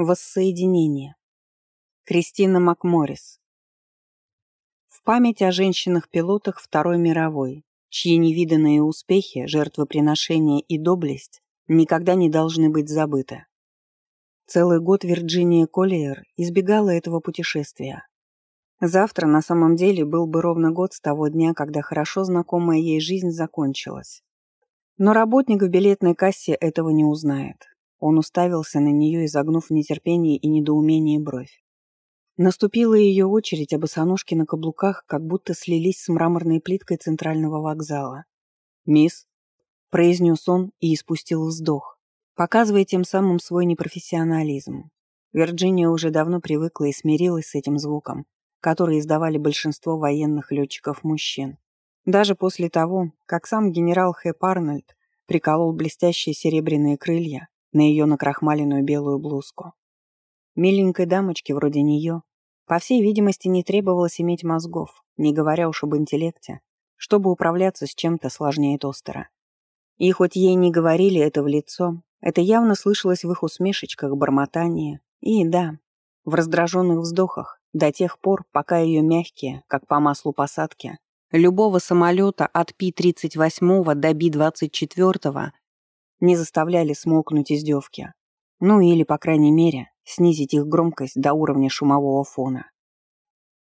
Воссоединение. Кристина Макморрис. В память о женщинах-пилотах Второй мировой, чьи невиданные успехи, жертвоприношения и доблесть никогда не должны быть забыты. Целый год Вирджиния Коллиер избегала этого путешествия. Завтра на самом деле был бы ровно год с того дня, когда хорошо знакомая ей жизнь закончилась. Но работник в билетной кассе этого не узнает. Он уставился на нее, изогнув в нетерпении и недоумении бровь. Наступила ее очередь, а босоножки на каблуках как будто слились с мраморной плиткой центрального вокзала. «Мисс», — произнес он и испустил вздох, показывая тем самым свой непрофессионализм. Вирджиния уже давно привыкла и смирилась с этим звуком, который издавали большинство военных летчиков-мужчин. Даже после того, как сам генерал Хэп Арнольд приколол блестящие серебряные крылья на ее накрахмаленную белую блузку. Миленькой дамочке вроде нее, по всей видимости, не требовалось иметь мозгов, не говоря уж об интеллекте, чтобы управляться с чем-то сложнее тостера. И хоть ей не говорили это в лицо, это явно слышалось в их усмешечках, бормотании и, да, в раздраженных вздохах, до тех пор, пока ее мягкие, как по маслу посадки, любого самолета от Пи-38 до Би-24 не заставляли смолкнуть издевки. Ну или, по крайней мере, снизить их громкость до уровня шумового фона.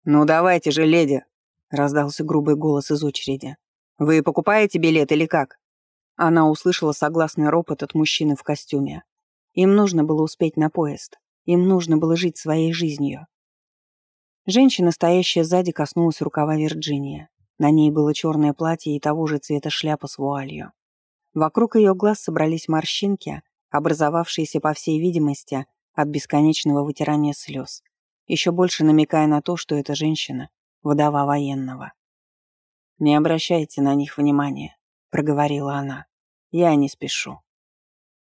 «Ну давайте же, леди!» — раздался грубый голос из очереди. «Вы покупаете билет или как?» Она услышала согласный ропот от мужчины в костюме. Им нужно было успеть на поезд. Им нужно было жить своей жизнью. Женщина, стоящая сзади, коснулась рукава Вирджиния. На ней было черное платье и того же цвета шляпа с вуалью. Вокруг ее глаз собрались морщинки, образовавшиеся, по всей видимости, от бесконечного вытирания слез, еще больше намекая на то, что эта женщина — вдова военного. «Не обращайте на них внимания», — проговорила она. «Я не спешу».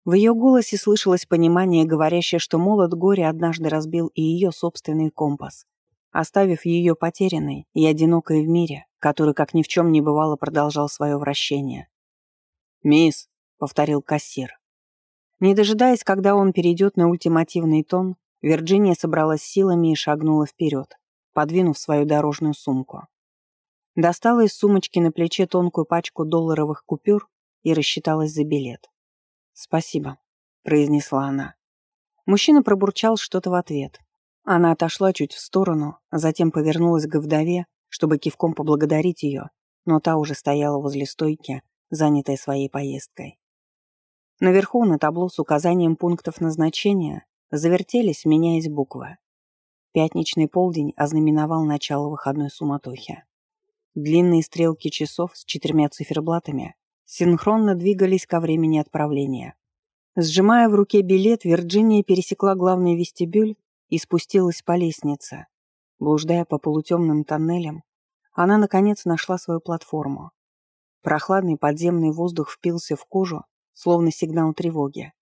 В ее голосе слышалось понимание, говорящее, что молот горя однажды разбил и ее собственный компас, оставив ее потерянной и одинокой в мире, который, как ни в чем не бывало, продолжал свое вращение. «Мисс», — повторил кассир. Не дожидаясь, когда он перейдет на ультимативный тон, Вирджиния собралась силами и шагнула вперед, подвинув свою дорожную сумку. Достала из сумочки на плече тонкую пачку долларовых купюр и рассчиталась за билет. «Спасибо», — произнесла она. Мужчина пробурчал что-то в ответ. Она отошла чуть в сторону, затем повернулась к вдове, чтобы кивком поблагодарить ее, но та уже стояла возле стойки, занятая своей поездкой. Наверху на табло с указанием пунктов назначения завертелись, меняясь буквы. Пятничный полдень ознаменовал начало выходной суматохи. Длинные стрелки часов с четырьмя циферблатами синхронно двигались ко времени отправления. Сжимая в руке билет, Вирджиния пересекла главный вестибюль и спустилась по лестнице. Блуждая по полутемным тоннелям, она, наконец, нашла свою платформу. Прохладный подземный воздух впился в кожу, словно сигнал тревоги.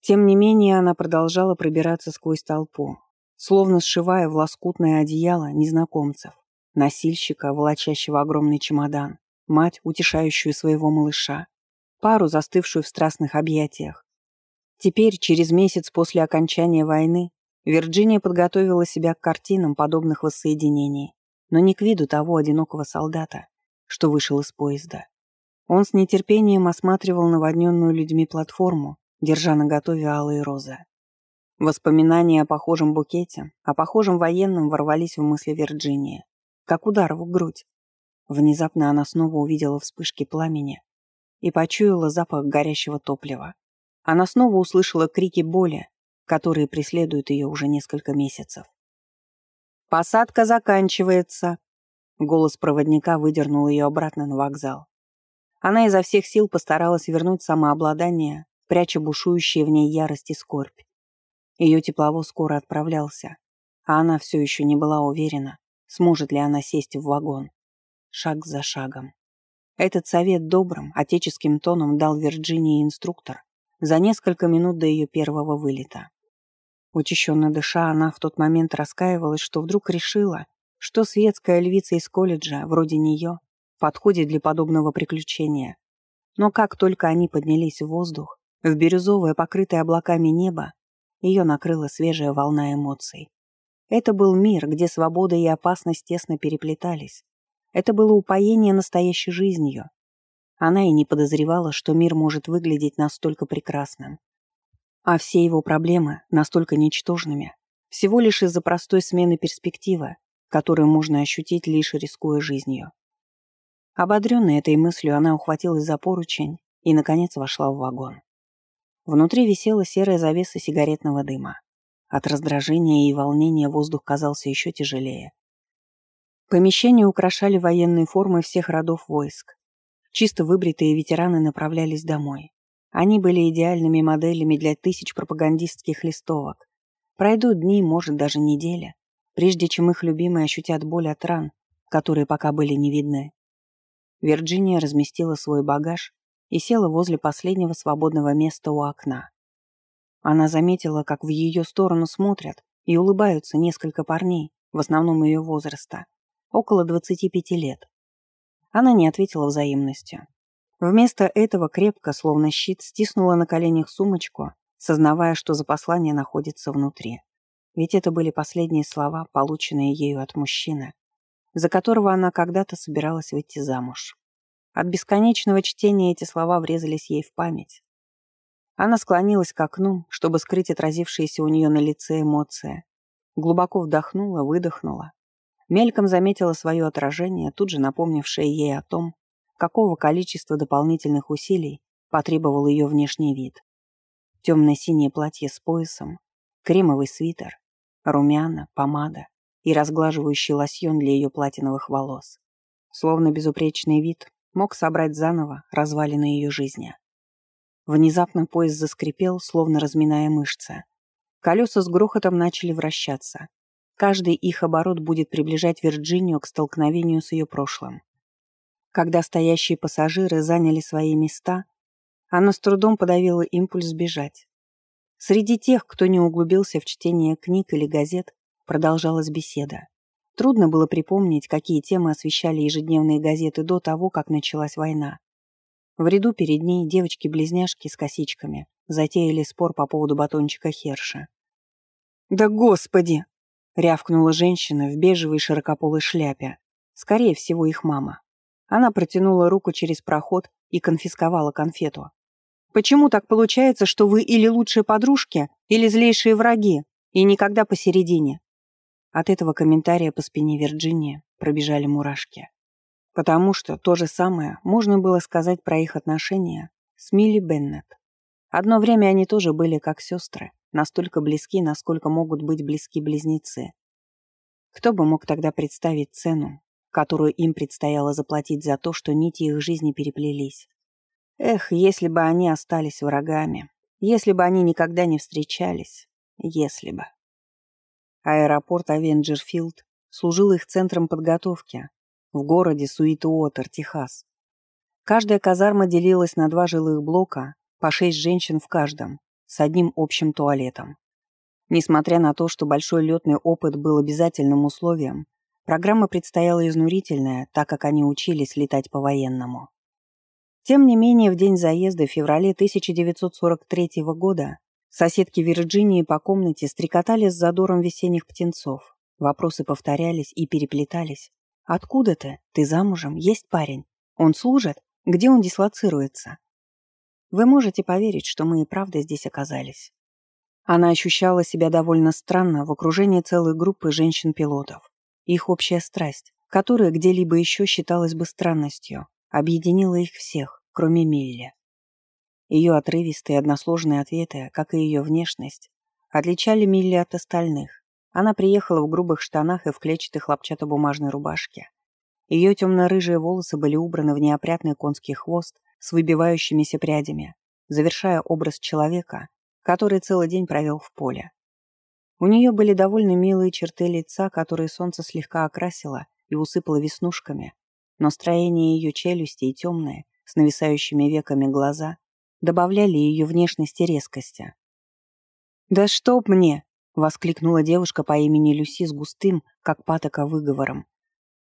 Тем не менее, она продолжала пробираться сквозь толпу, словно сшивая в лоскутное одеяло незнакомцев, носильщика, волочащего огромный чемодан, мать, утешающую своего малыша, пару, застывшую в страстных объятиях. Теперь, через месяц после окончания войны, Вирджиния подготовила себя к картинам подобных воссоединений, но не к виду того одинокого солдата, что вышел из поезда. Он с нетерпением осматривал наводненную людьми платформу, держа на готове алые розы. Воспоминания о похожем букете, о похожем военном ворвались в мысли Вирджинии, как удар в грудь. Внезапно она снова увидела вспышки пламени и почуяла запах горящего топлива. Она снова услышала крики боли, которые преследуют ее уже несколько месяцев. «Посадка заканчивается!» Голос проводника выдернул ее обратно на вокзал. Она изо всех сил постаралась вернуть самообладание, пряча бушующие в ней ярость и скорбь. Ее тепловоз скоро отправлялся, а она все еще не была уверена, сможет ли она сесть в вагон. Шаг за шагом. Этот совет добрым, отеческим тоном дал Вирджинии инструктор за несколько минут до ее первого вылета. Учащенно дыша, она в тот момент раскаивалась, что вдруг решила, что светская львица из колледжа, вроде нее, подходит для подобного приключения. Но как только они поднялись в воздух, в бирюзовое, покрытое облаками небо, ее накрыла свежая волна эмоций. Это был мир, где свобода и опасность тесно переплетались. Это было упоение настоящей жизнью. Она и не подозревала, что мир может выглядеть настолько прекрасным. А все его проблемы настолько ничтожными, всего лишь из-за простой смены перспективы, которую можно ощутить, лишь рискуя жизнью. Ободренная этой мыслью, она ухватилась за поручень и, наконец, вошла в вагон. Внутри висела серая завеса сигаретного дыма. От раздражения и волнения воздух казался еще тяжелее. Помещение украшали военные формы всех родов войск. Чисто выбритые ветераны направлялись домой. Они были идеальными моделями для тысяч пропагандистских листовок. Пройдут дни, может, даже неделя, прежде чем их любимые ощутят боль от ран, которые пока были не видны. Вирджиния разместила свой багаж и села возле последнего свободного места у окна. Она заметила, как в ее сторону смотрят и улыбаются несколько парней, в основном ее возраста, около 25 лет. Она не ответила взаимностью. Вместо этого крепко, словно щит, стиснула на коленях сумочку, сознавая, что за послание находится внутри. Ведь это были последние слова, полученные ею от мужчины, за которого она когда-то собиралась выйти замуж. От бесконечного чтения эти слова врезались ей в память. Она склонилась к окну, чтобы скрыть отразившиеся у нее на лице эмоции. Глубоко вдохнула, выдохнула. Мельком заметила свое отражение, тут же напомнившее ей о том, какого количества дополнительных усилий потребовал ее внешний вид. Темно-синее платье с поясом, кремовый свитер, румяна, помада и разглаживающий лосьон для ее платиновых волос. Словно безупречный вид мог собрать заново развалины ее жизни. Внезапно поезд заскрипел, словно разминая мышцы. Колеса с грохотом начали вращаться. Каждый их оборот будет приближать Вирджинию к столкновению с ее прошлым. Когда стоящие пассажиры заняли свои места, она с трудом подавила импульс бежать. Среди тех, кто не углубился в чтение книг или газет, продолжалась беседа. Трудно было припомнить, какие темы освещали ежедневные газеты до того, как началась война. В ряду перед ней девочки-близняшки с косичками затеяли спор по поводу батончика Херша. «Да господи!» — рявкнула женщина в бежевой широкополой шляпе. Скорее всего, их мама. Она протянула руку через проход и конфисковала конфету. «Почему так получается, что вы или лучшие подружки, или злейшие враги, и никогда посередине?» От этого комментария по спине Вирджинии пробежали мурашки. Потому что то же самое можно было сказать про их отношения с Милли Беннет. Одно время они тоже были как сестры, настолько близки, насколько могут быть близки близнецы. Кто бы мог тогда представить цену, которую им предстояло заплатить за то, что нити их жизни переплелись. Эх, если бы они остались врагами, если бы они никогда не встречались, если бы. Аэропорт Авенджерфилд служил их центром подготовки в городе Суитуотер, Техас. Каждая казарма делилась на два жилых блока, по шесть женщин в каждом, с одним общим туалетом. Несмотря на то, что большой летный опыт был обязательным условием, программа предстояла изнурительная, так как они учились летать по-военному. Тем не менее, в день заезда в феврале 1943 года Соседки Вирджинии по комнате стрекотали с задором весенних птенцов. Вопросы повторялись и переплетались. «Откуда ты? Ты замужем? Есть парень? Он служит? Где он дислоцируется?» Вы можете поверить, что мы и правда здесь оказались. Она ощущала себя довольно странно в окружении целой группы женщин-пилотов. Их общая страсть, которая где-либо еще считалась бы странностью, объединила их всех, кроме Милли. Ее отрывистые односложные ответы, как и ее внешность, отличали Милли от остальных. Она приехала в грубых штанах и в клетчатой хлопчатобумажной рубашке. Ее темно-рыжие волосы были убраны в неопрятный конский хвост с выбивающимися прядями, завершая образ человека, который целый день провел в поле. У нее были довольно милые черты лица, которые солнце слегка окрасило и усыпало веснушками, но строение ее челюсти и темные, с нависающими веками глаза добавляли ее внешности резкости. «Да чтоб мне!» — воскликнула девушка по имени Люси с густым, как патока, выговором.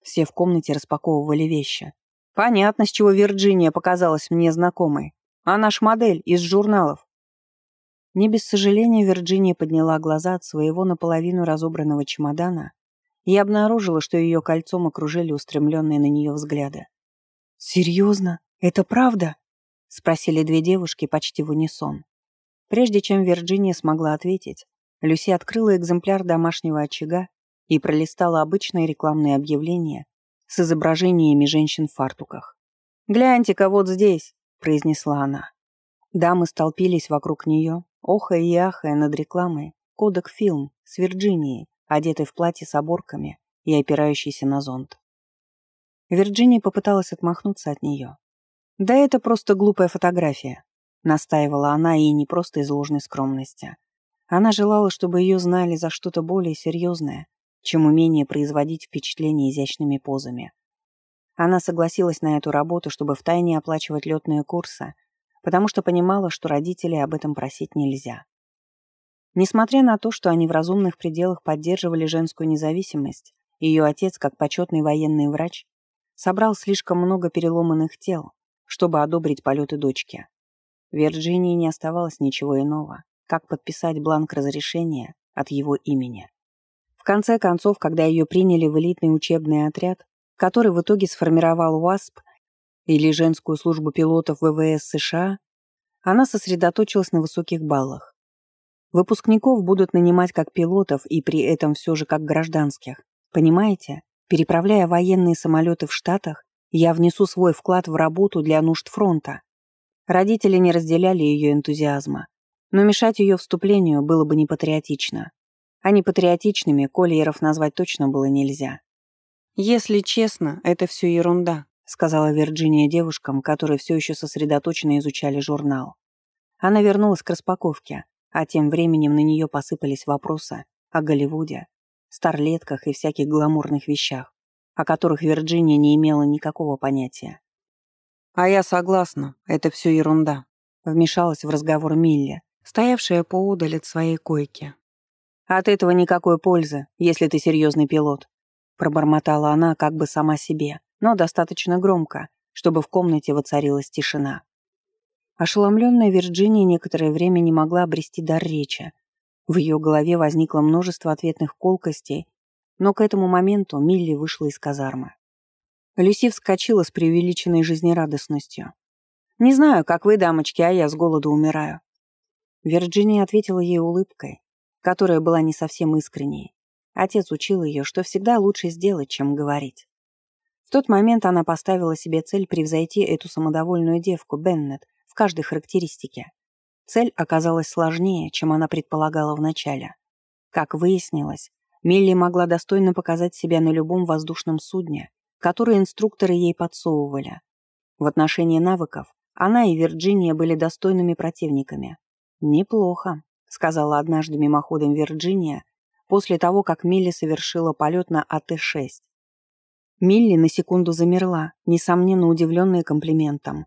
Все в комнате распаковывали вещи. «Понятно, с чего Вирджиния показалась мне знакомой. А наш модель из журналов». Не без сожаления Вирджиния подняла глаза от своего наполовину разобранного чемодана и обнаружила, что ее кольцом окружили устремленные на нее взгляды. «Серьезно? Это правда?» — спросили две девушки почти в унисон. Прежде чем Вирджиния смогла ответить, Люси открыла экземпляр домашнего очага и пролистала обычные рекламные объявления с изображениями женщин в фартуках. «Гляньте-ка вот здесь», — произнесла она. Дамы столпились вокруг нее, охая и ахая над рекламой «Кодек Фильм» с Вирджинией, одетой в платье с оборками и опирающейся на зонт. Вирджиния попыталась отмахнуться от нее. «Да это просто глупая фотография», — настаивала она и не просто из ложной скромности. Она желала, чтобы ее знали за что-то более серьезное, чем умение производить впечатление изящными позами. Она согласилась на эту работу, чтобы втайне оплачивать летные курсы, потому что понимала, что родителей об этом просить нельзя. Несмотря на то, что они в разумных пределах поддерживали женскую независимость, ее отец, как почетный военный врач, собрал слишком много переломанных тел, чтобы одобрить полеты дочки. Вирджинии не оставалось ничего иного, как подписать бланк разрешения от его имени. В конце концов, когда ее приняли в элитный учебный отряд, который в итоге сформировал УАСП или женскую службу пилотов ВВС США, она сосредоточилась на высоких баллах. Выпускников будут нанимать как пилотов и при этом все же как гражданских. Понимаете? Переправляя военные самолеты в Штатах, я внесу свой вклад в работу для нужд фронта. Родители не разделяли ее энтузиазма, но мешать ее вступлению было бы непатриотично. А непатриотичными Кольеров назвать точно было нельзя. «Если честно, это все ерунда», сказала Вирджиния девушкам, которые все еще сосредоточенно изучали журнал. Она вернулась к распаковке, а тем временем на нее посыпались вопросы о Голливуде, старлетках и всяких гламурных вещах, о которых Вирджиния не имела никакого понятия. «А я согласна, это все ерунда», — вмешалась в разговор Милли, стоявшая поодаль от своей койки. От этого никакой пользы, если ты серьезный пилот. Пробормотала она как бы сама себе, но достаточно громко, чтобы в комнате воцарилась тишина. Ошеломленная Вирджиния некоторое время не могла обрести дар речи. В ее голове возникло множество ответных колкостей, но к этому моменту Милли вышла из казармы. Люси вскочила с преувеличенной жизнерадостностью. «Не знаю, как вы, дамочки, а я с голоду умираю». Вирджиния ответила ей улыбкой, которая была не совсем искренней. Отец учил ее, что всегда лучше сделать, чем говорить. В тот момент она поставила себе цель превзойти эту самодовольную девку, Беннет, в каждой характеристике. Цель оказалась сложнее, чем она предполагала вначале. Как выяснилось, Милли могла достойно показать себя на любом воздушном судне, которое инструкторы ей подсовывали. В отношении навыков она и Вирджиния были достойными противниками. Неплохо сказала однажды мимоходом Вирджиния после того, как Милли совершила полет на АТ-6. Милли на секунду замерла, несомненно удивленная комплиментом.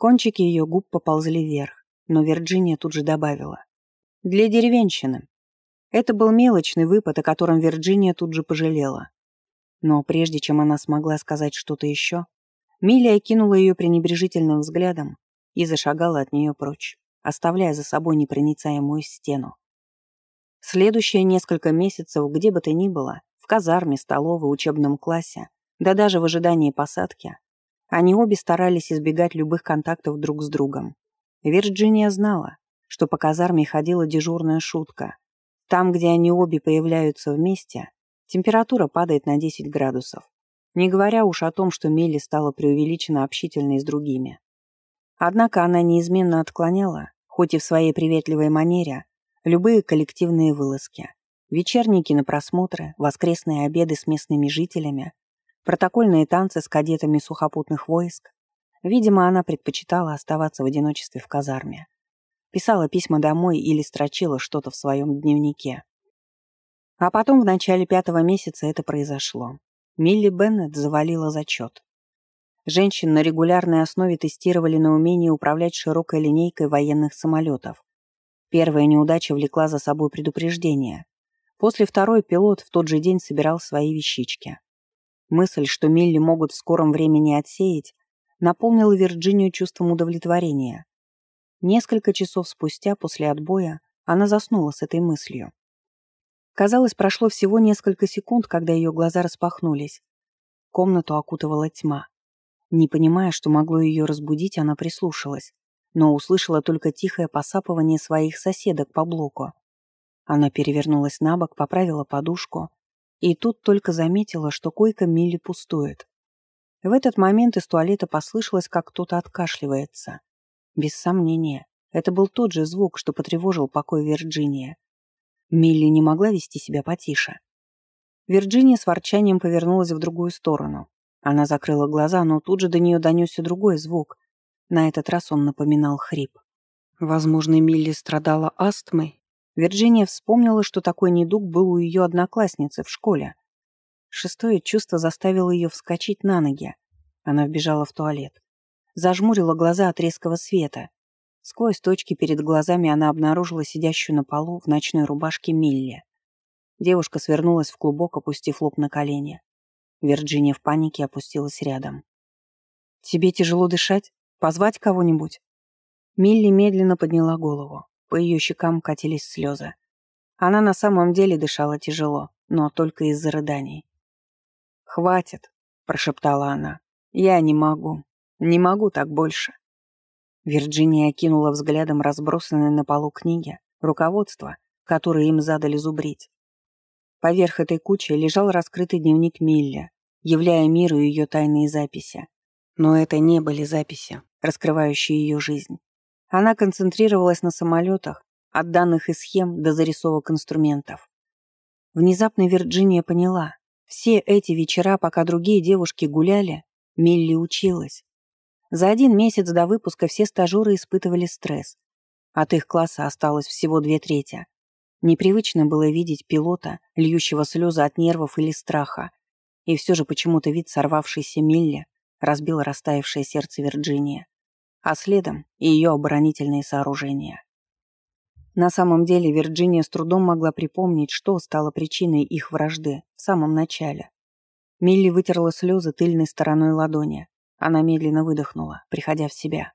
Кончики ее губ поползли вверх, но Вирджиния тут же добавила. «Для деревенщины». Это был мелочный выпад, о котором Вирджиния тут же пожалела. Но прежде чем она смогла сказать что-то еще, Милли окинула ее пренебрежительным взглядом и зашагала от нее прочь оставляя за собой непроницаемую стену. Следующие несколько месяцев, где бы то ни было, в казарме, столовой, учебном классе, да даже в ожидании посадки, они обе старались избегать любых контактов друг с другом. Вирджиния знала, что по казарме ходила дежурная шутка. Там, где они обе появляются вместе, температура падает на 10 градусов. Не говоря уж о том, что Мелли стала преувеличенно общительной с другими. Однако она неизменно отклоняла, хоть и в своей приветливой манере, любые коллективные вылазки. Вечерние кинопросмотры, воскресные обеды с местными жителями, протокольные танцы с кадетами сухопутных войск. Видимо, она предпочитала оставаться в одиночестве в казарме. Писала письма домой или строчила что-то в своем дневнике. А потом в начале пятого месяца это произошло. Милли Беннет завалила зачет. Женщин на регулярной основе тестировали на умение управлять широкой линейкой военных самолетов. Первая неудача влекла за собой предупреждение. После второй пилот в тот же день собирал свои вещички. Мысль, что Милли могут в скором времени отсеять, наполнила Вирджинию чувством удовлетворения. Несколько часов спустя после отбоя она заснула с этой мыслью. Казалось, прошло всего несколько секунд, когда ее глаза распахнулись. Комнату окутывала тьма. Не понимая, что могло ее разбудить, она прислушалась, но услышала только тихое посапывание своих соседок по блоку. Она перевернулась на бок, поправила подушку, и тут только заметила, что койка Милли пустует. В этот момент из туалета послышалось, как кто-то откашливается. Без сомнения, это был тот же звук, что потревожил покой Вирджиния. Милли не могла вести себя потише. Вирджиния с ворчанием повернулась в другую сторону. Она закрыла глаза, но тут же до нее донесся другой звук. На этот раз он напоминал хрип. Возможно, Милли страдала астмой. Вирджиния вспомнила, что такой недуг был у ее одноклассницы в школе. Шестое чувство заставило ее вскочить на ноги. Она вбежала в туалет. Зажмурила глаза от резкого света. Сквозь точки перед глазами она обнаружила сидящую на полу в ночной рубашке Милли. Девушка свернулась в клубок, опустив лоб на колени. Вирджиния в панике опустилась рядом. «Тебе тяжело дышать? Позвать кого-нибудь?» Милли медленно подняла голову. По ее щекам катились слезы. Она на самом деле дышала тяжело, но только из-за рыданий. «Хватит», — прошептала она. «Я не могу. Не могу так больше». Вирджиния окинула взглядом разбросанные на полу книги, руководство, которое им задали зубрить. Поверх этой кучи лежал раскрытый дневник Милля, являя миру ее тайные записи. Но это не были записи, раскрывающие ее жизнь. Она концентрировалась на самолетах, от данных и схем до зарисовок инструментов. Внезапно Вирджиния поняла, все эти вечера, пока другие девушки гуляли, Милли училась. За один месяц до выпуска все стажеры испытывали стресс. От их класса осталось всего две трети. Непривычно было видеть пилота, льющего слезы от нервов или страха. И все же почему-то вид сорвавшейся Милли разбил растаявшее сердце Вирджинии. А следом и ее оборонительные сооружения. На самом деле Вирджиния с трудом могла припомнить, что стало причиной их вражды в самом начале. Милли вытерла слезы тыльной стороной ладони. Она медленно выдохнула, приходя в себя.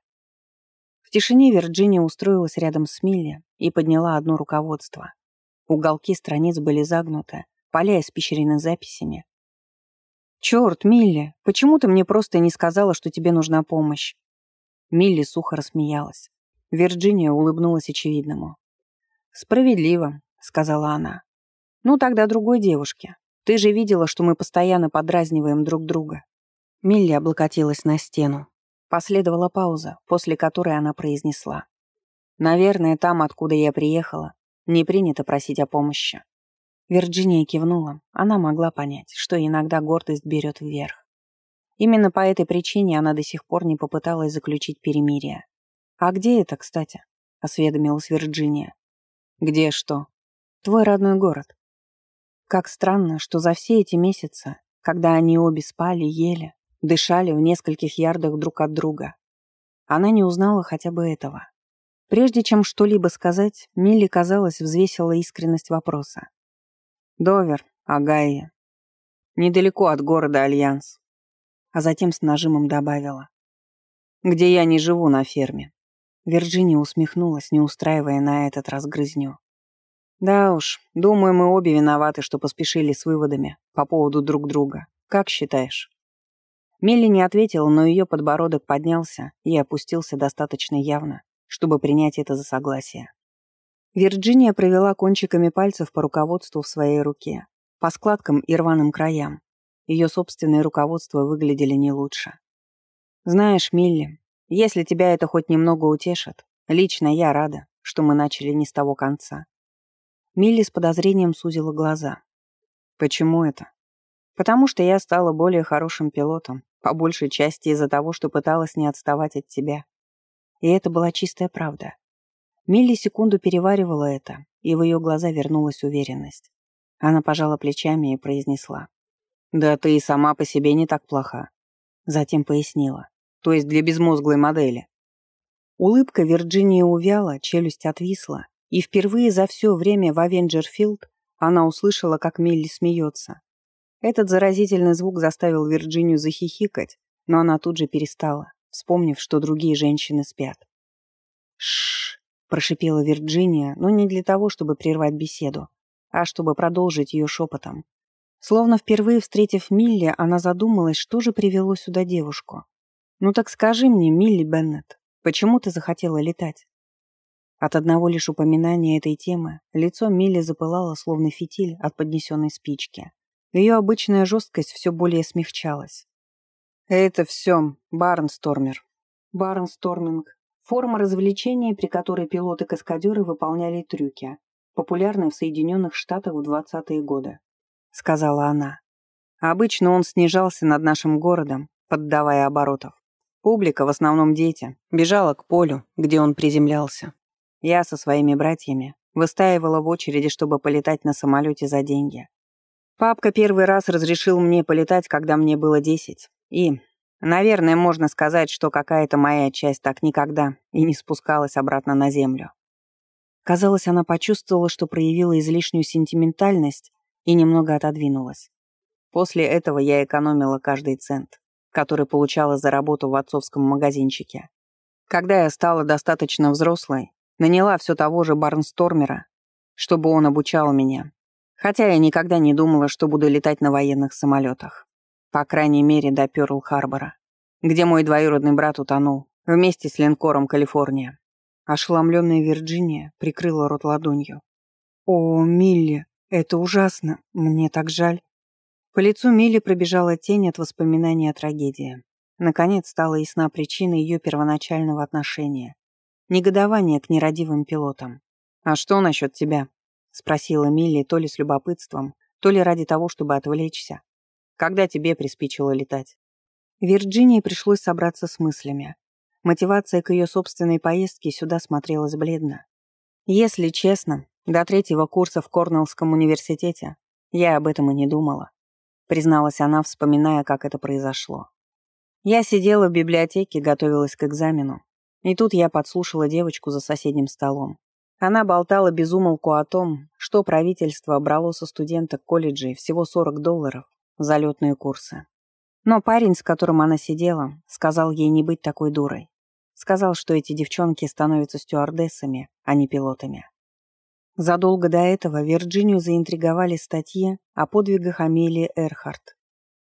В тишине Вирджиния устроилась рядом с Милли и подняла одно руководство. Уголки страниц были загнуты, поля испещрены записями. «Черт, Милли, почему ты мне просто не сказала, что тебе нужна помощь?» Милли сухо рассмеялась. Вирджиния улыбнулась очевидному. «Справедливо», — сказала она. «Ну тогда другой девушке. Ты же видела, что мы постоянно подразниваем друг друга». Милли облокотилась на стену. Последовала пауза, после которой она произнесла. «Наверное, там, откуда я приехала, не принято просить о помощи». Вирджиния кивнула. Она могла понять, что иногда гордость берет вверх. Именно по этой причине она до сих пор не попыталась заключить перемирие. «А где это, кстати?» — осведомилась Вирджиния. Где что? Твой родной город. Как странно, что за все эти месяцы, когда они обе спали, ели, дышали в нескольких ярдах друг от друга, она не узнала хотя бы этого. Прежде чем что-либо сказать, Милли, казалось, взвесила искренность вопроса. «Довер, Огайо. Недалеко от города Альянс». А затем с нажимом добавила. «Где я не живу на ферме. Вирджиния усмехнулась, не устраивая на этот раз грызню. «Да уж, думаю, мы обе виноваты, что поспешили с выводами по поводу друг друга. Как считаешь?» Милли не ответила, но ее подбородок поднялся и опустился достаточно явно, чтобы принять это за согласие. Вирджиния провела кончиками пальцев по руководству в своей руке, по складкам и рваным краям. Ее собственные руководства выглядели не лучше. «Знаешь, Милли, если тебя это хоть немного утешит, лично я рада, что мы начали не с того конца. Милли с подозрением сузила глаза. Почему это? Потому что я стала более хорошим пилотом, по большей части из-за того, что пыталась не отставать от тебя. И это была чистая правда. Милли секунду переваривала это, и в ее глаза вернулась уверенность. Она пожала плечами и произнесла. «Да ты и сама по себе не так плоха». Затем пояснила то есть для безмозглой модели. Улыбка Вирджинии увяла, челюсть отвисла, и впервые за все время в Авенджерфилд она услышала, как Милли смеется. Этот заразительный звук заставил Вирджинию захихикать, но она тут же перестала, вспомнив, что другие женщины спят. Шш, прошипела Вирджиния, но не для того, чтобы прервать беседу, а чтобы продолжить ее шепотом. Словно впервые встретив Милли, она задумалась, что же привело сюда девушку. «Ну так скажи мне, Милли Беннет, почему ты захотела летать?» От одного лишь упоминания этой темы лицо Милли запылало, словно фитиль от поднесенной спички. Ее обычная жесткость все более смягчалась. «Это все барнстормер». Барнсторминг – форма развлечения, при которой пилоты-каскадеры выполняли трюки, популярная в Соединенных Штатах в 20-е годы, — сказала она. Обычно он снижался над нашим городом, поддавая оборотов. Публика, в основном дети, бежала к полю, где он приземлялся. Я со своими братьями выстаивала в очереди, чтобы полетать на самолете за деньги. Папка первый раз разрешил мне полетать, когда мне было десять. И, наверное, можно сказать, что какая-то моя часть так никогда и не спускалась обратно на землю. Казалось, она почувствовала, что проявила излишнюю сентиментальность и немного отодвинулась. После этого я экономила каждый цент, который получала за работу в отцовском магазинчике. Когда я стала достаточно взрослой, наняла все того же барнстормера, чтобы он обучал меня, Хотя я никогда не думала, что буду летать на военных самолетах. По крайней мере, до Пёрл-Харбора, где мой двоюродный брат утонул, вместе с линкором «Калифорния». Ошеломленная Вирджиния прикрыла рот ладонью. «О, Милли, это ужасно, мне так жаль». По лицу Милли пробежала тень от воспоминаний о трагедии. Наконец стала ясна причина ее первоначального отношения. Негодование к нерадивым пилотам. «А что насчет тебя?» — спросила Милли то ли с любопытством, то ли ради того, чтобы отвлечься. «Когда тебе приспичило летать?» Вирджинии пришлось собраться с мыслями. Мотивация к ее собственной поездке сюда смотрелась бледно. Если честно, до третьего курса в Корнеллском университете я об этом и не думала, призналась она, вспоминая, как это произошло. Я сидела в библиотеке, готовилась к экзамену, и тут я подслушала девочку за соседним столом. Она болтала без умолку о том, что правительство брало со студенток колледжей всего 40 долларов за летные курсы. Но парень, с которым она сидела, сказал ей не быть такой дурой. Сказал, что эти девчонки становятся стюардессами, а не пилотами. Задолго до этого Вирджинию заинтриговали статьи о подвигах Амелии Эрхарт.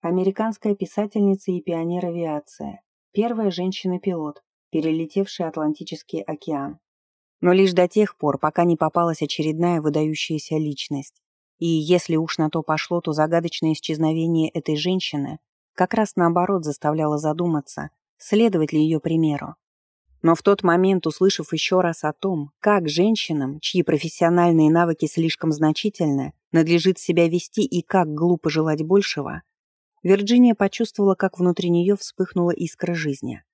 Американская писательница и пионер авиации. Первая женщина-пилот, перелетевшая Атлантический океан. Но лишь до тех пор, пока не попалась очередная выдающаяся личность. И если уж на то пошло, то загадочное исчезновение этой женщины как раз наоборот заставляло задуматься, следовать ли ее примеру. Но в тот момент, услышав еще раз о том, как женщинам, чьи профессиональные навыки слишком значительны, надлежит себя вести и как глупо желать большего, Вирджиния почувствовала, как внутри нее вспыхнула искра жизни.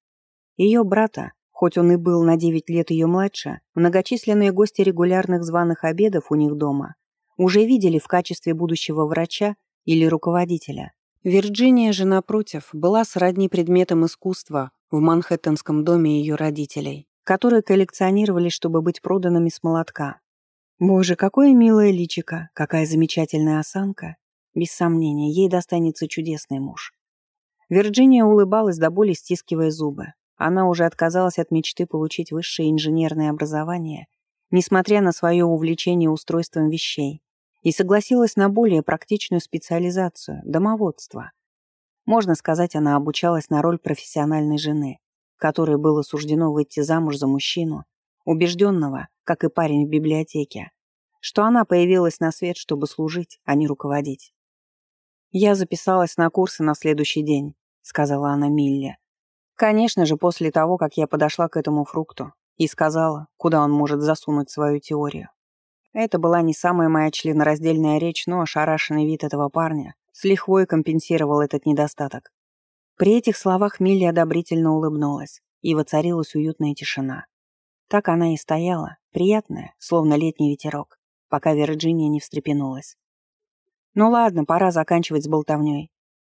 Ее брата, Хоть он и был на 9 лет ее младше, многочисленные гости регулярных званых обедов у них дома уже видели в качестве будущего врача или руководителя. Вирджиния же, напротив, была сродни предметом искусства в Манхэттенском доме ее родителей, которые коллекционировали, чтобы быть проданными с молотка. Боже, какое милое личико, какая замечательная осанка. Без сомнения, ей достанется чудесный муж. Вирджиния улыбалась до боли, стискивая зубы. Она уже отказалась от мечты получить высшее инженерное образование, несмотря на свое увлечение устройством вещей, и согласилась на более практичную специализацию – домоводство. Можно сказать, она обучалась на роль профессиональной жены, которой было суждено выйти замуж за мужчину, убежденного, как и парень в библиотеке, что она появилась на свет, чтобы служить, а не руководить. «Я записалась на курсы на следующий день», — сказала она Милле. Конечно же, после того, как я подошла к этому фрукту и сказала, куда он может засунуть свою теорию. Это была не самая моя членораздельная речь, но ошарашенный вид этого парня с лихвой компенсировал этот недостаток. При этих словах Милли одобрительно улыбнулась, и воцарилась уютная тишина. Так она и стояла, приятная, словно летний ветерок, пока Вирджиния не встрепенулась. «Ну ладно, пора заканчивать с болтовней.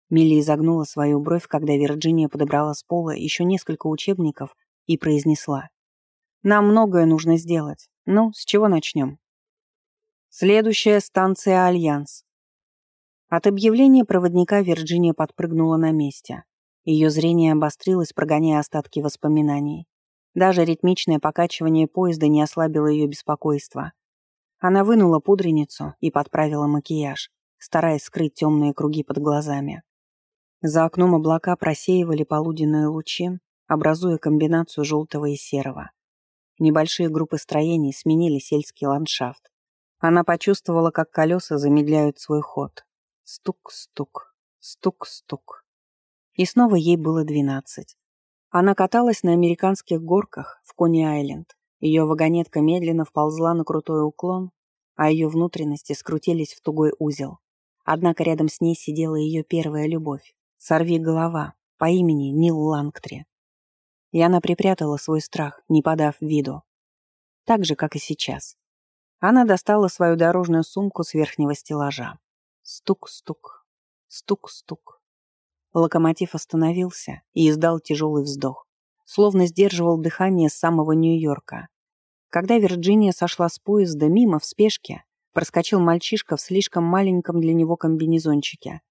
Милли изогнула свою бровь, когда Вирджиния подобрала с пола еще несколько учебников и произнесла. «Нам многое нужно сделать. Ну, с чего начнем?» «Следующая станция Альянс». От объявления проводника Вирджиния подпрыгнула на месте. Ее зрение обострилось, прогоняя остатки воспоминаний. Даже ритмичное покачивание поезда не ослабило ее беспокойство. Она вынула пудреницу и подправила макияж, стараясь скрыть темные круги под глазами. За окном облака просеивали полуденные лучи, образуя комбинацию желтого и серого. Небольшие группы строений сменили сельский ландшафт. Она почувствовала, как колеса замедляют свой ход. Стук-стук, стук-стук. И снова ей было двенадцать. Она каталась на американских горках в Кони-Айленд. Ее вагонетка медленно вползла на крутой уклон, а ее внутренности скрутились в тугой узел. Однако рядом с ней сидела ее первая любовь. Сорви голова по имени Нил Лангтри. И она припрятала свой страх, не подав виду. Так же, как и сейчас. Она достала свою дорожную сумку с верхнего стеллажа. Стук-стук, стук-стук. Локомотив остановился и издал тяжелый вздох, словно сдерживал дыхание самого Нью-Йорка. Когда Вирджиния сошла с поезда, мимо в спешке проскочил мальчишка в слишком маленьком для него комбинезончике.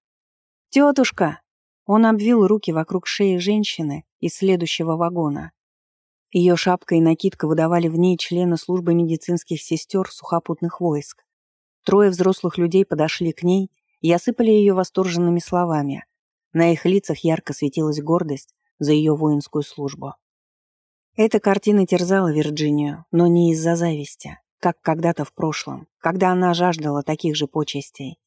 «Тетушка!» Он обвил руки вокруг шеи женщины из следующего вагона. Ее шапка и накидка выдавали в ней члена службы медицинских сестер сухопутных войск. Трое взрослых людей подошли к ней и осыпали ее восторженными словами. На их лицах ярко светилась гордость за ее воинскую службу. Эта картина терзала Вирджинию, но не из-за зависти, как когда-то в прошлом, когда она жаждала таких же почестей.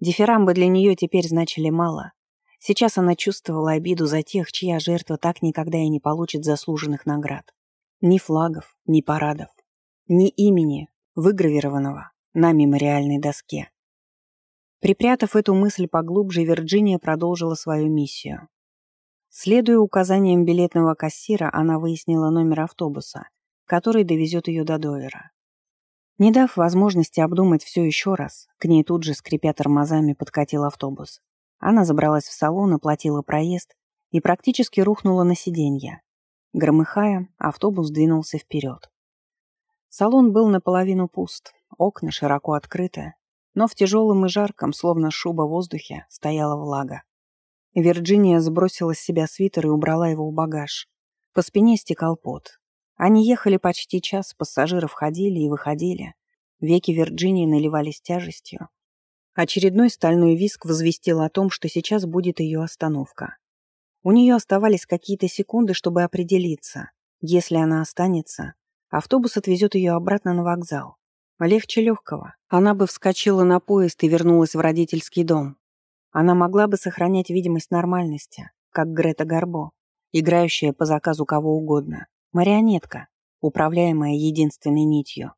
Дифирамбы для нее теперь значили мало. Сейчас она чувствовала обиду за тех, чья жертва так никогда и не получит заслуженных наград. Ни флагов, ни парадов, ни имени, выгравированного на мемориальной доске. Припрятав эту мысль поглубже, Вирджиния продолжила свою миссию. Следуя указаниям билетного кассира, она выяснила номер автобуса, который довезет ее до Довера. Не дав возможности обдумать все еще раз, к ней тут же, скрипя тормозами, подкатил автобус. Она забралась в салон, оплатила проезд и практически рухнула на сиденье. Громыхая, автобус двинулся вперед. Салон был наполовину пуст, окна широко открыты, но в тяжелом и жарком, словно шуба в воздухе, стояла влага. Вирджиния сбросила с себя свитер и убрала его в багаж. По спине стекал пот. Они ехали почти час, пассажиры входили и выходили. Веки Вирджинии наливались тяжестью, Очередной стальной виск возвестил о том, что сейчас будет ее остановка. У нее оставались какие-то секунды, чтобы определиться. Если она останется, автобус отвезет ее обратно на вокзал. Легче легкого. Она бы вскочила на поезд и вернулась в родительский дом. Она могла бы сохранять видимость нормальности, как Грета Гарбо, играющая по заказу кого угодно. Марионетка, управляемая единственной нитью.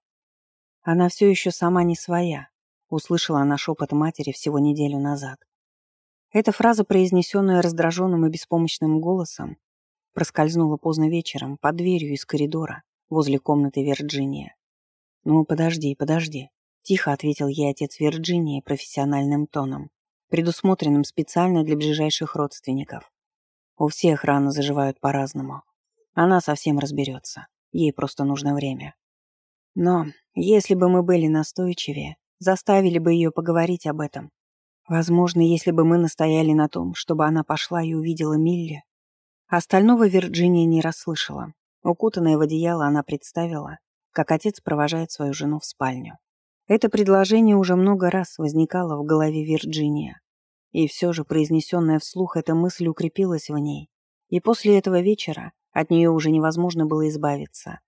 Она все еще сама не своя, услышала она шепот матери всего неделю назад. Эта фраза, произнесенная раздраженным и беспомощным голосом, проскользнула поздно вечером под дверью из коридора возле комнаты Вирджиния. «Ну, подожди, подожди», — тихо ответил ей отец Вирджинии профессиональным тоном, предусмотренным специально для ближайших родственников. У всех раны заживают по-разному. Она совсем разберется. Ей просто нужно время. Но если бы мы были настойчивее, заставили бы ее поговорить об этом. Возможно, если бы мы настояли на том, чтобы она пошла и увидела Милли. Остального Вирджиния не расслышала. Укутанная в одеяло, она представила, как отец провожает свою жену в спальню. Это предложение уже много раз возникало в голове Вирджиния. И все же, произнесенная вслух, эта мысль укрепилась в ней. И после этого вечера от нее уже невозможно было избавиться.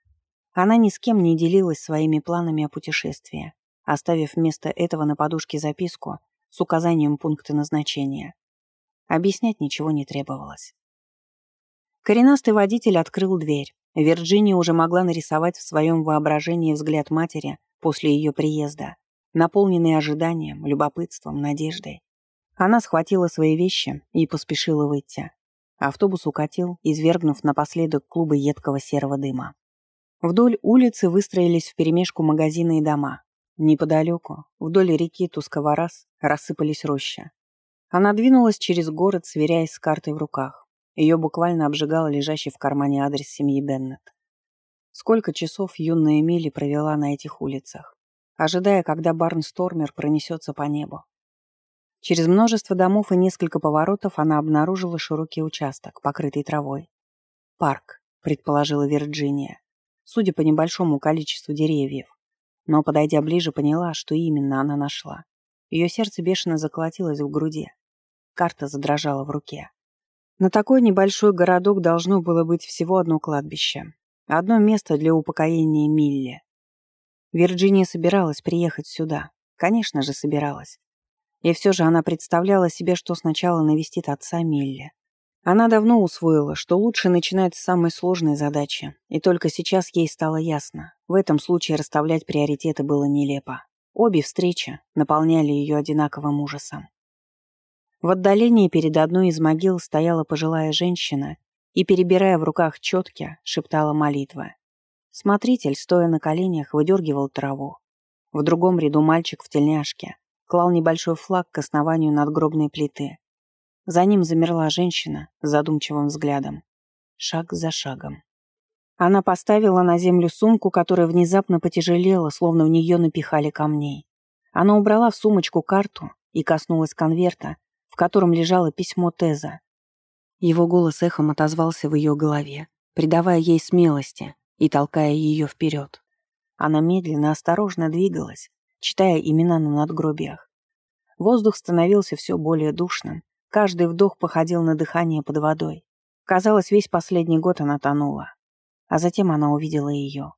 Она ни с кем не делилась своими планами о путешествии оставив вместо этого на подушке записку с указанием пункта назначения. Объяснять ничего не требовалось. Коренастый водитель открыл дверь. Вирджиния уже могла нарисовать в своем воображении взгляд матери после ее приезда, наполненный ожиданием, любопытством, надеждой. Она схватила свои вещи и поспешила выйти. Автобус укатил, извергнув напоследок клубы едкого серого дыма. Вдоль улицы выстроились вперемешку магазины и дома. Неподалеку, вдоль реки Тусковарас, рассыпались рощи. Она двинулась через город, сверяясь с картой в руках. Ее буквально обжигал лежащий в кармане адрес семьи Беннет. Сколько часов юная Эмили провела на этих улицах, ожидая, когда Барнстормер пронесется по небу. Через множество домов и несколько поворотов она обнаружила широкий участок, покрытый травой. Парк. предположила Вирджиния, судя по небольшому количеству деревьев. Но, подойдя ближе, поняла, что именно она нашла. Ее сердце бешено заколотилось в груди. Карта задрожала в руке. На такой небольшой городок должно было быть всего одно кладбище. Одно место для упокоения Милли. Вирджиния собиралась приехать сюда. Конечно же, собиралась. И все же она представляла себе, что сначала навестит отца Милли. Она давно усвоила, что лучше начинать с самой сложной задачи, и только сейчас ей стало ясно. В этом случае расставлять приоритеты было нелепо. Обе встречи наполняли ее одинаковым ужасом. В отдалении перед одной из могил стояла пожилая женщина и, перебирая в руках четки, шептала молитвы. Смотритель, стоя на коленях, выдергивал траву. В другом ряду мальчик в тельняшке клал небольшой флаг к основанию надгробной плиты. За ним замерла женщина с задумчивым взглядом. Шаг за шагом. Она поставила на землю сумку, которая внезапно потяжелела, словно в нее напихали камней. Она убрала в сумочку карту и коснулась конверта, в котором лежало письмо Теза. Его голос эхом отозвался в ее голове, придавая ей смелости и толкая ее вперед. Она медленно, осторожно двигалась, читая имена на надгробиях. Воздух становился все более душным, каждый вдох походил на дыхание под водой. Казалось, весь последний год она тонула. А затем она увидела ее.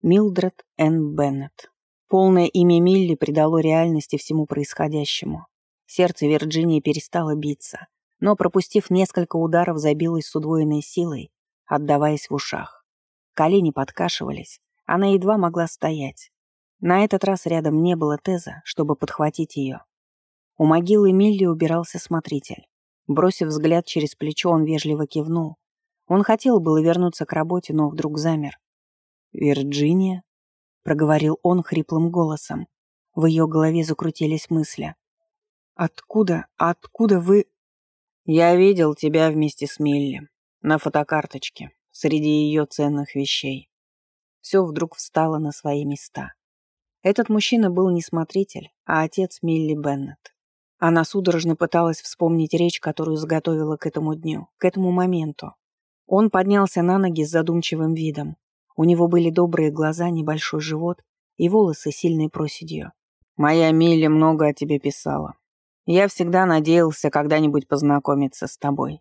Милдред Н. Беннет. Полное имя Милли придало реальности всему происходящему. Сердце Вирджинии перестало биться, но, пропустив несколько ударов, забилось с удвоенной силой, отдаваясь в ушах. Колени подкашивались, она едва могла стоять. На этот раз рядом не было Теза, чтобы подхватить ее. У могилы Милли убирался смотритель. Бросив взгляд через плечо, он вежливо кивнул. Он хотел было вернуться к работе, но вдруг замер. «Вирджиния?» — проговорил он хриплым голосом. В ее голове закрутились мысли. «Откуда, откуда вы...» «Я видел тебя вместе с Милли. На фотокарточке, среди ее ценных вещей». Все вдруг встало на свои места. Этот мужчина был не смотритель, а отец Милли Беннет. Она судорожно пыталась вспомнить речь, которую заготовила к этому дню, к этому моменту. Он поднялся на ноги с задумчивым видом. У него были добрые глаза, небольшой живот и волосы сильной проседью. «Моя Милли много о тебе писала. Я всегда надеялся когда-нибудь познакомиться с тобой».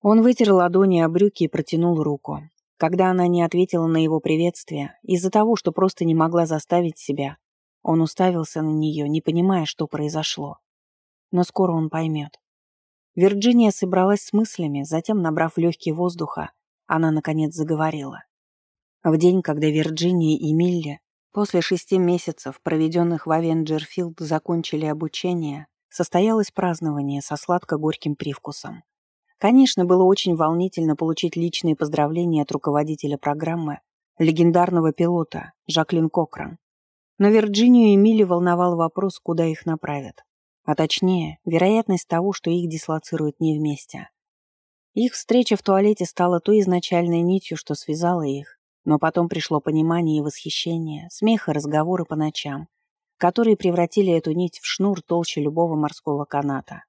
Он вытер ладони о брюки и протянул руку. Когда она не ответила на его приветствие, из-за того, что просто не могла заставить себя, он уставился на нее, не понимая, что произошло. Но скоро он поймет. Вирджиния собралась с мыслями, затем, набрав легкий воздуха, она, наконец, заговорила. В день, когда Вирджиния и Милли после шести месяцев, проведенных в Авенджерфилд, закончили обучение, состоялось празднование со сладко-горьким привкусом. Конечно, было очень волнительно получить личные поздравления от руководителя программы, легендарного пилота Жаклин Кокран. Но Вирджинию и Милли волновал вопрос, куда их направят. А точнее, вероятность того, что их дислоцируют не вместе. Их встреча в туалете стала той изначальной нитью, что связала их, но потом пришло понимание и восхищение, смех и разговоры по ночам, которые превратили эту нить в шнур толще любого морского каната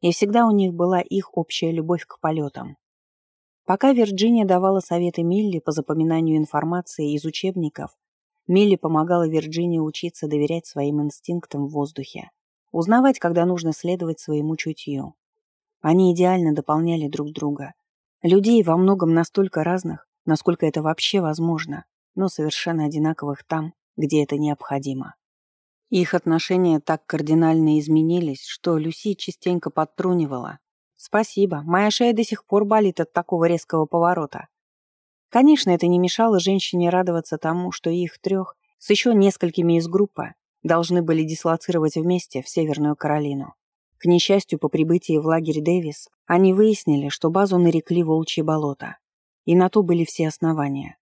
и всегда у них была их общая любовь к полетам. Пока Вирджиния давала советы Милли по запоминанию информации из учебников, Милли помогала Вирджинии учиться доверять своим инстинктам в воздухе, узнавать, когда нужно следовать своему чутью. Они идеально дополняли друг друга. Людей во многом настолько разных, насколько это вообще возможно, но совершенно одинаковых там, где это необходимо. Их отношения так кардинально изменились, что Люси частенько подтрунивала. «Спасибо, моя шея до сих пор болит от такого резкого поворота». Конечно, это не мешало женщине радоваться тому, что их трех, с еще несколькими из группы, должны были дислоцировать вместе в Северную Каролину. К несчастью, по прибытии в лагерь Дэвис, они выяснили, что базу нарекли Волчье болото. И на то были все основания.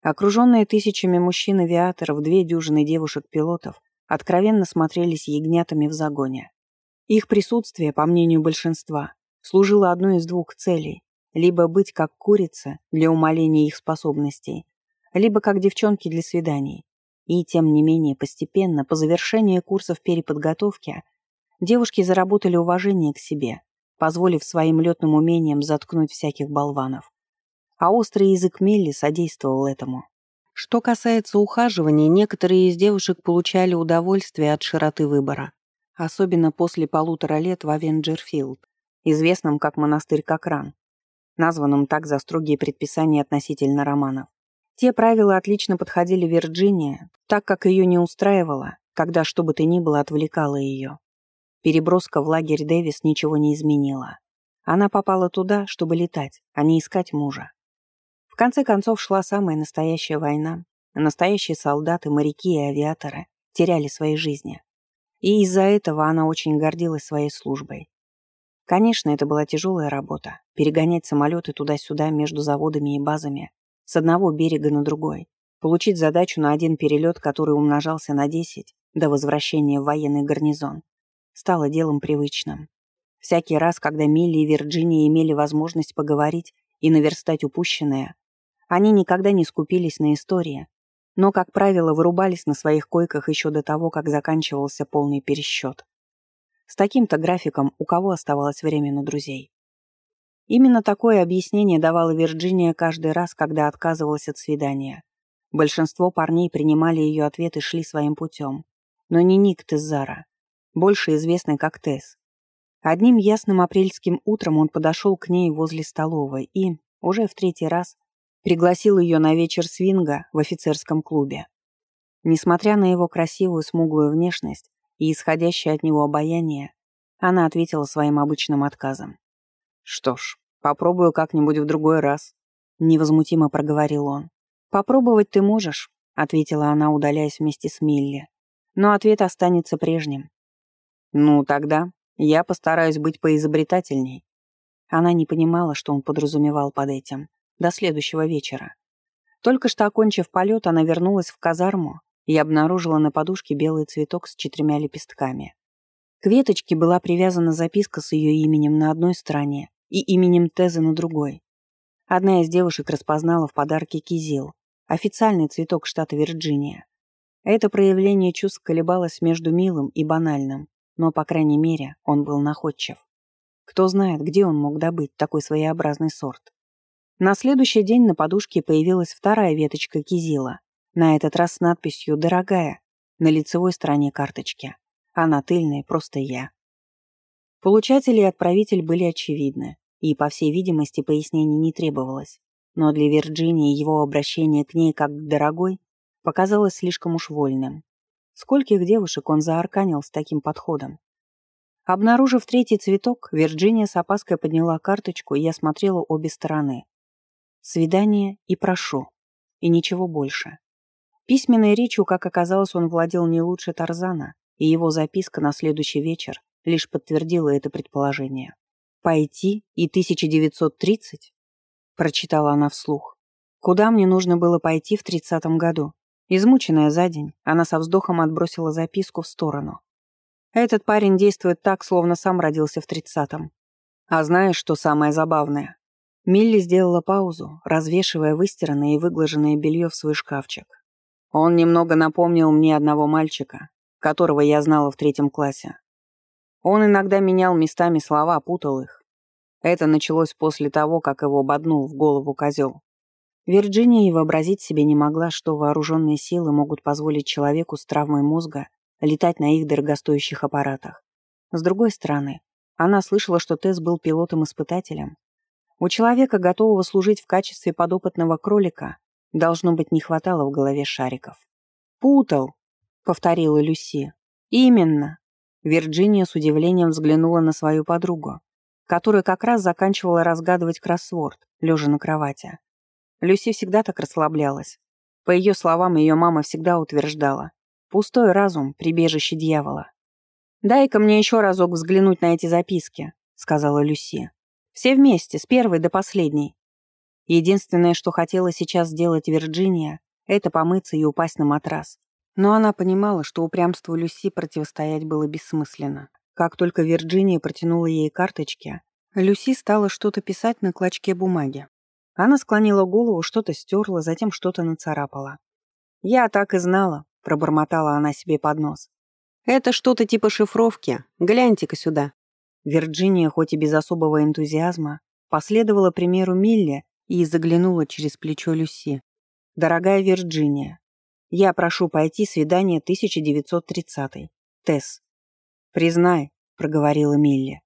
Окруженные тысячами мужчин-авиаторов, две дюжины девушек-пилотов откровенно смотрелись ягнятами в загоне. Их присутствие, по мнению большинства, служило одной из двух целей – либо быть как курица для умаления их способностей, либо как девчонки для свиданий. И, тем не менее, постепенно, по завершении курсов переподготовки, девушки заработали уважение к себе, позволив своим летным умениям заткнуть всяких болванов. а острый язык Мелли содействовал этому. Что касается ухаживания, некоторые из девушек получали удовольствие от широты выбора, особенно после полутора лет в Авенджерфилд, известном как монастырь Кокран, названном так за строгие предписания относительно романов. Те правила отлично подходили Вирджиния, так как ее не устраивало, когда что бы то ни было отвлекало ее. Переброска в лагерь Дэвис ничего не изменила. Она попала туда, чтобы летать, а не искать мужа конце концов шла самая настоящая война. Настоящие солдаты, моряки и авиаторы теряли свои жизни. И из-за этого она очень гордилась своей службой. Конечно, это была тяжелая работа – перегонять самолеты туда-сюда между заводами и базами, с одного берега на другой, получить задачу на один перелет, который умножался на 10 до возвращения в военный гарнизон, стало делом привычным. Всякий раз, когда Милли и Вирджиния имели возможность поговорить и наверстать упущенное, они никогда не скупились на истории, но, как правило, вырубались на своих койках еще до того, как заканчивался полный пересчет. С таким-то графиком у кого оставалось время на друзей? Именно такое объяснение давала Вирджиния каждый раз, когда отказывалась от свидания. Большинство парней принимали ее ответ и шли своим путем. Но не Ник Тезара, больше известный как Тесс. Одним ясным апрельским утром он подошел к ней возле столовой и, уже в третий раз, Пригласил ее на вечер свинга в офицерском клубе. Несмотря на его красивую смуглую внешность и исходящее от него обаяние, она ответила своим обычным отказом. «Что ж, попробую как-нибудь в другой раз», — невозмутимо проговорил он. «Попробовать ты можешь», — ответила она, удаляясь вместе с Милли. «Но ответ останется прежним». «Ну, тогда я постараюсь быть поизобретательней». Она не понимала, что он подразумевал под этим до следующего вечера. Только что окончив полет, она вернулась в казарму и обнаружила на подушке белый цветок с четырьмя лепестками. К веточке была привязана записка с ее именем на одной стороне и именем Тезы на другой. Одна из девушек распознала в подарке кизил, официальный цветок штата Вирджиния. Это проявление чувств колебалось между милым и банальным, но, по крайней мере, он был находчив. Кто знает, где он мог добыть такой своеобразный сорт. На следующий день на подушке появилась вторая веточка кизила, на этот раз с надписью «Дорогая» на лицевой стороне карточки, а на тыльной просто «Я». Получатель и отправитель были очевидны, и, по всей видимости, пояснений не требовалось. Но для Вирджинии его обращение к ней как к дорогой показалось слишком уж вольным. Скольких девушек он заарканил с таким подходом? Обнаружив третий цветок, Вирджиния с опаской подняла карточку и осмотрела обе стороны. Свидание и прошу. И ничего больше. Письменной речью, как оказалось, он владел не лучше Тарзана, и его записка на следующий вечер лишь подтвердила это предположение. «Пойти и 1930?» — прочитала она вслух. «Куда мне нужно было пойти в тридцатом году?» Измученная за день, она со вздохом отбросила записку в сторону. «Этот парень действует так, словно сам родился в тридцатом. А знаешь, что самое забавное? Милли сделала паузу, развешивая выстиранное и выглаженное белье в свой шкафчик. Он немного напомнил мне одного мальчика, которого я знала в третьем классе. Он иногда менял местами слова, путал их. Это началось после того, как его боднул в голову козел. Вирджиния и вообразить себе не могла, что вооруженные силы могут позволить человеку с травмой мозга летать на их дорогостоящих аппаратах. С другой стороны, она слышала, что Тесс был пилотом-испытателем, у человека, готового служить в качестве подопытного кролика, должно быть, не хватало в голове шариков. «Путал», — повторила Люси. «Именно». Вирджиния с удивлением взглянула на свою подругу, которая как раз заканчивала разгадывать кроссворд, лежа на кровати. Люси всегда так расслаблялась. По ее словам, ее мама всегда утверждала. «Пустой разум, прибежище дьявола». «Дай-ка мне еще разок взглянуть на эти записки», — сказала Люси. Все вместе, с первой до последней. Единственное, что хотела сейчас сделать Вирджиния, это помыться и упасть на матрас. Но она понимала, что упрямству Люси противостоять было бессмысленно. Как только Вирджиния протянула ей карточки, Люси стала что-то писать на клочке бумаги. Она склонила голову, что-то стерла, затем что-то нацарапала. «Я так и знала», — пробормотала она себе под нос. «Это что-то типа шифровки. Гляньте-ка сюда». Вирджиния, хоть и без особого энтузиазма, последовала примеру Милли и заглянула через плечо Люси. «Дорогая Вирджиния, я прошу пойти свидание 1930 Тесс». «Признай», — проговорила Милли.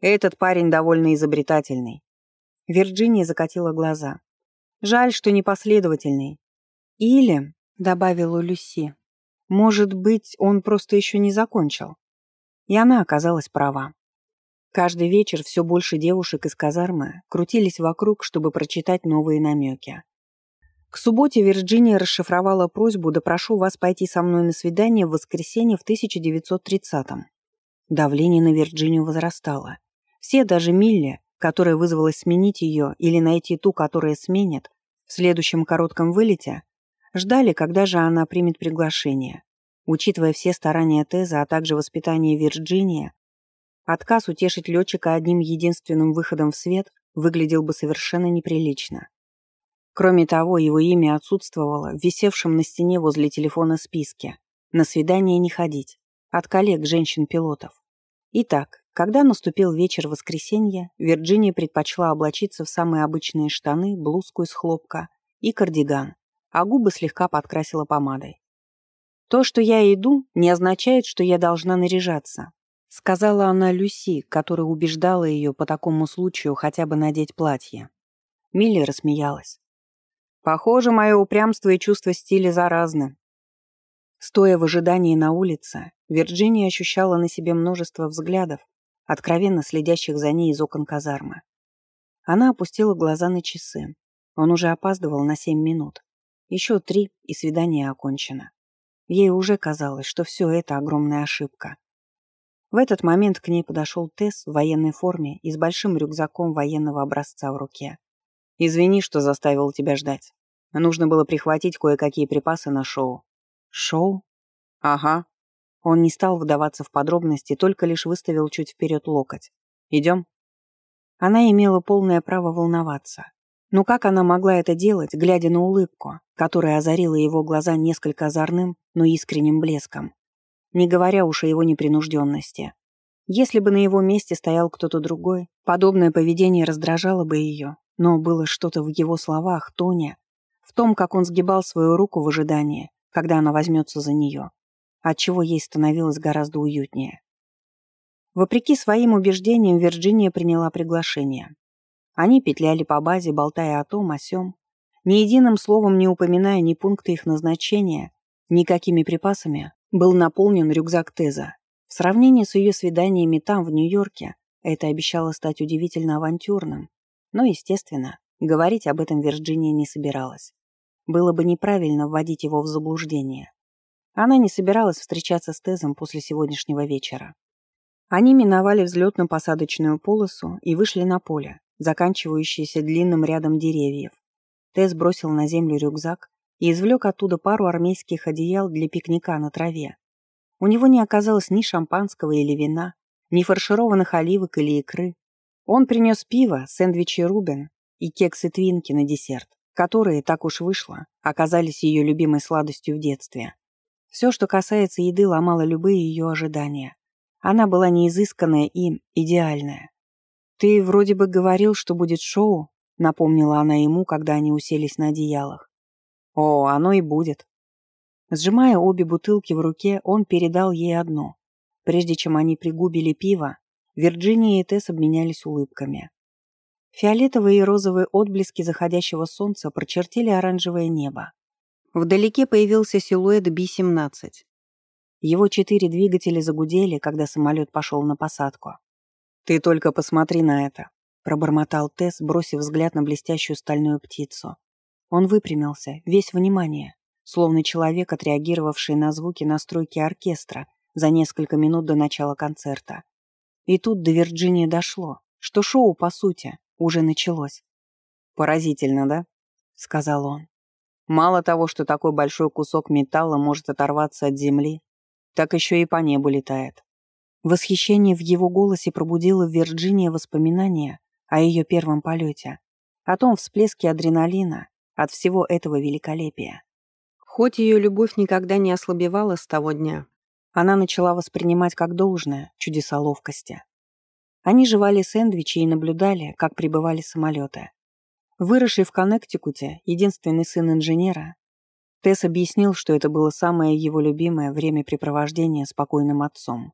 «Этот парень довольно изобретательный». Вирджиния закатила глаза. «Жаль, что непоследовательный». «Или», — добавила Люси, — «может быть, он просто еще не закончил». И она оказалась права. Каждый вечер все больше девушек из казармы крутились вокруг, чтобы прочитать новые намеки. К субботе Вирджиния расшифровала просьбу «Да прошу вас пойти со мной на свидание в воскресенье в 1930-м». Давление на Вирджинию возрастало. Все, даже Милли, которая вызвалась сменить ее или найти ту, которая сменит, в следующем коротком вылете, ждали, когда же она примет приглашение. Учитывая все старания Теза, а также воспитание Вирджинии, отказ утешить летчика одним единственным выходом в свет выглядел бы совершенно неприлично. Кроме того, его имя отсутствовало в висевшем на стене возле телефона списке. На свидание не ходить. От коллег женщин-пилотов. Итак, когда наступил вечер воскресенья, Вирджиния предпочла облачиться в самые обычные штаны, блузку из хлопка и кардиган, а губы слегка подкрасила помадой. «То, что я иду, не означает, что я должна наряжаться», сказала она Люси, которая убеждала ее по такому случаю хотя бы надеть платье. Милли рассмеялась. «Похоже, мое упрямство и чувство стиля заразны». Стоя в ожидании на улице, Вирджиния ощущала на себе множество взглядов, откровенно следящих за ней из окон казармы. Она опустила глаза на часы. Он уже опаздывал на семь минут. Еще три, и свидание окончено. Ей уже казалось, что все это огромная ошибка. В этот момент к ней подошел Тесс в военной форме и с большим рюкзаком военного образца в руке. «Извини, что заставил тебя ждать. Нужно было прихватить кое-какие припасы на шоу». «Шоу?» «Ага». Он не стал вдаваться в подробности, только лишь выставил чуть вперед локоть. «Идем?» Она имела полное право волноваться. Но как она могла это делать, глядя на улыбку, которая озарила его глаза несколько озорным, но искренним блеском? Не говоря уж о его непринужденности. Если бы на его месте стоял кто-то другой, подобное поведение раздражало бы ее, но было что-то в его словах, тоне, в том, как он сгибал свою руку в ожидании, когда она возьмется за нее, отчего ей становилось гораздо уютнее. Вопреки своим убеждениям, Вирджиния приняла приглашение. Они петляли по базе, болтая о том, о сём, ни единым словом не упоминая ни пункта их назначения, никакими припасами, был наполнен рюкзак Теза. В сравнении с ее свиданиями там, в Нью-Йорке, это обещало стать удивительно авантюрным. Но, естественно, говорить об этом Вирджиния не собиралась. Было бы неправильно вводить его в заблуждение. Она не собиралась встречаться с Тезом после сегодняшнего вечера. Они миновали взлетно-посадочную полосу и вышли на поле, заканчивающийся длинным рядом деревьев. Тесс бросил на землю рюкзак и извлек оттуда пару армейских одеял для пикника на траве. У него не оказалось ни шампанского или вина, ни фаршированных оливок или икры. Он принес пиво, сэндвичи Рубен и кексы Твинки на десерт, которые, так уж вышло, оказались ее любимой сладостью в детстве. Все, что касается еды, ломало любые ее ожидания. Она была неизысканная и идеальная. «Ты вроде бы говорил, что будет шоу», — напомнила она ему, когда они уселись на одеялах. «О, оно и будет». Сжимая обе бутылки в руке, он передал ей одну. Прежде чем они пригубили пиво, Вирджиния и Тесс обменялись улыбками. Фиолетовые и розовые отблески заходящего солнца прочертили оранжевое небо. Вдалеке появился силуэт Би-17. Его четыре двигателя загудели, когда самолет пошел на посадку. «Ты только посмотри на это», — пробормотал Тесс, бросив взгляд на блестящую стальную птицу. Он выпрямился, весь внимание, словно человек, отреагировавший на звуки настройки оркестра за несколько минут до начала концерта. И тут до Вирджинии дошло, что шоу, по сути, уже началось. «Поразительно, да?» — сказал он. «Мало того, что такой большой кусок металла может оторваться от земли, так еще и по небу летает. Восхищение в его голосе пробудило в Вирджинии воспоминания о ее первом полете, о том всплеске адреналина от всего этого великолепия. Хоть ее любовь никогда не ослабевала с того дня, она начала воспринимать как должное чудеса ловкости. Они жевали сэндвичи и наблюдали, как прибывали самолеты. Выросший в Коннектикуте, единственный сын инженера, Тесс объяснил, что это было самое его любимое времяпрепровождение с покойным отцом.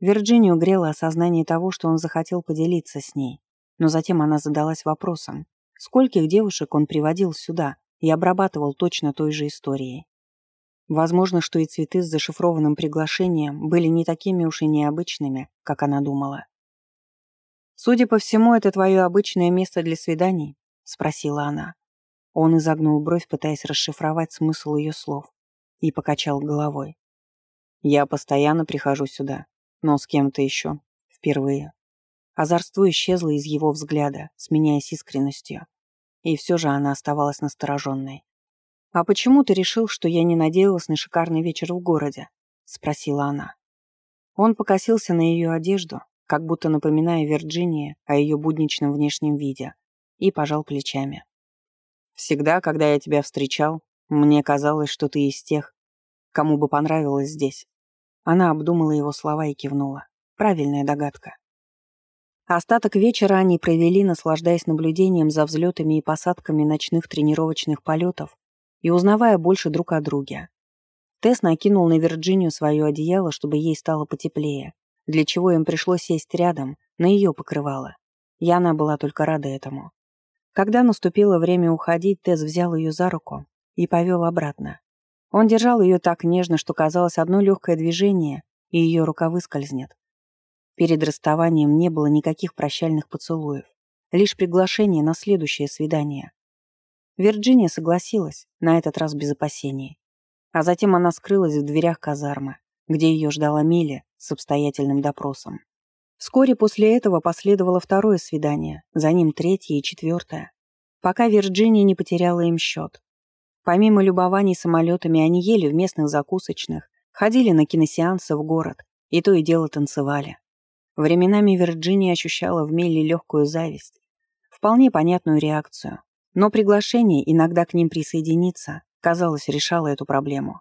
Вирджинию грело осознание того, что он захотел поделиться с ней, но затем она задалась вопросом, скольких девушек он приводил сюда и обрабатывал точно той же историей. Возможно, что и цветы с зашифрованным приглашением были не такими уж и необычными, как она думала. «Судя по всему, это твое обычное место для свиданий?» — спросила она. Он изогнул бровь, пытаясь расшифровать смысл ее слов, и покачал головой. «Я постоянно прихожу сюда, но с кем-то еще. Впервые». Озорство исчезло из его взгляда, сменяясь искренностью. И все же она оставалась настороженной. «А почему ты решил, что я не надеялась на шикарный вечер в городе?» — спросила она. Он покосился на ее одежду, как будто напоминая Вирджинии о ее будничном внешнем виде, и пожал плечами. «Всегда, когда я тебя встречал, мне казалось, что ты из тех, кому бы понравилось здесь». Она обдумала его слова и кивнула. Правильная догадка. Остаток вечера они провели, наслаждаясь наблюдением за взлетами и посадками ночных тренировочных полетов и узнавая больше друг о друге. Тесс накинул на Вирджинию свое одеяло, чтобы ей стало потеплее, для чего им пришлось сесть рядом, на ее покрывало. И она была только рада этому. Когда наступило время уходить, Тесс взял ее за руку и повел обратно. Он держал ее так нежно, что казалось одно легкое движение, и ее рука выскользнет. Перед расставанием не было никаких прощальных поцелуев, лишь приглашение на следующее свидание. Вирджиния согласилась, на этот раз без опасений. А затем она скрылась в дверях казармы, где ее ждала Милли с обстоятельным допросом. Вскоре после этого последовало второе свидание, за ним третье и четвертое, пока Вирджиния не потеряла им счет. Помимо любований самолетами, они ели в местных закусочных, ходили на киносеансы в город, и то и дело танцевали. Временами Вирджиния ощущала в Милли легкую зависть, вполне понятную реакцию. Но приглашение иногда к ним присоединиться, казалось, решало эту проблему.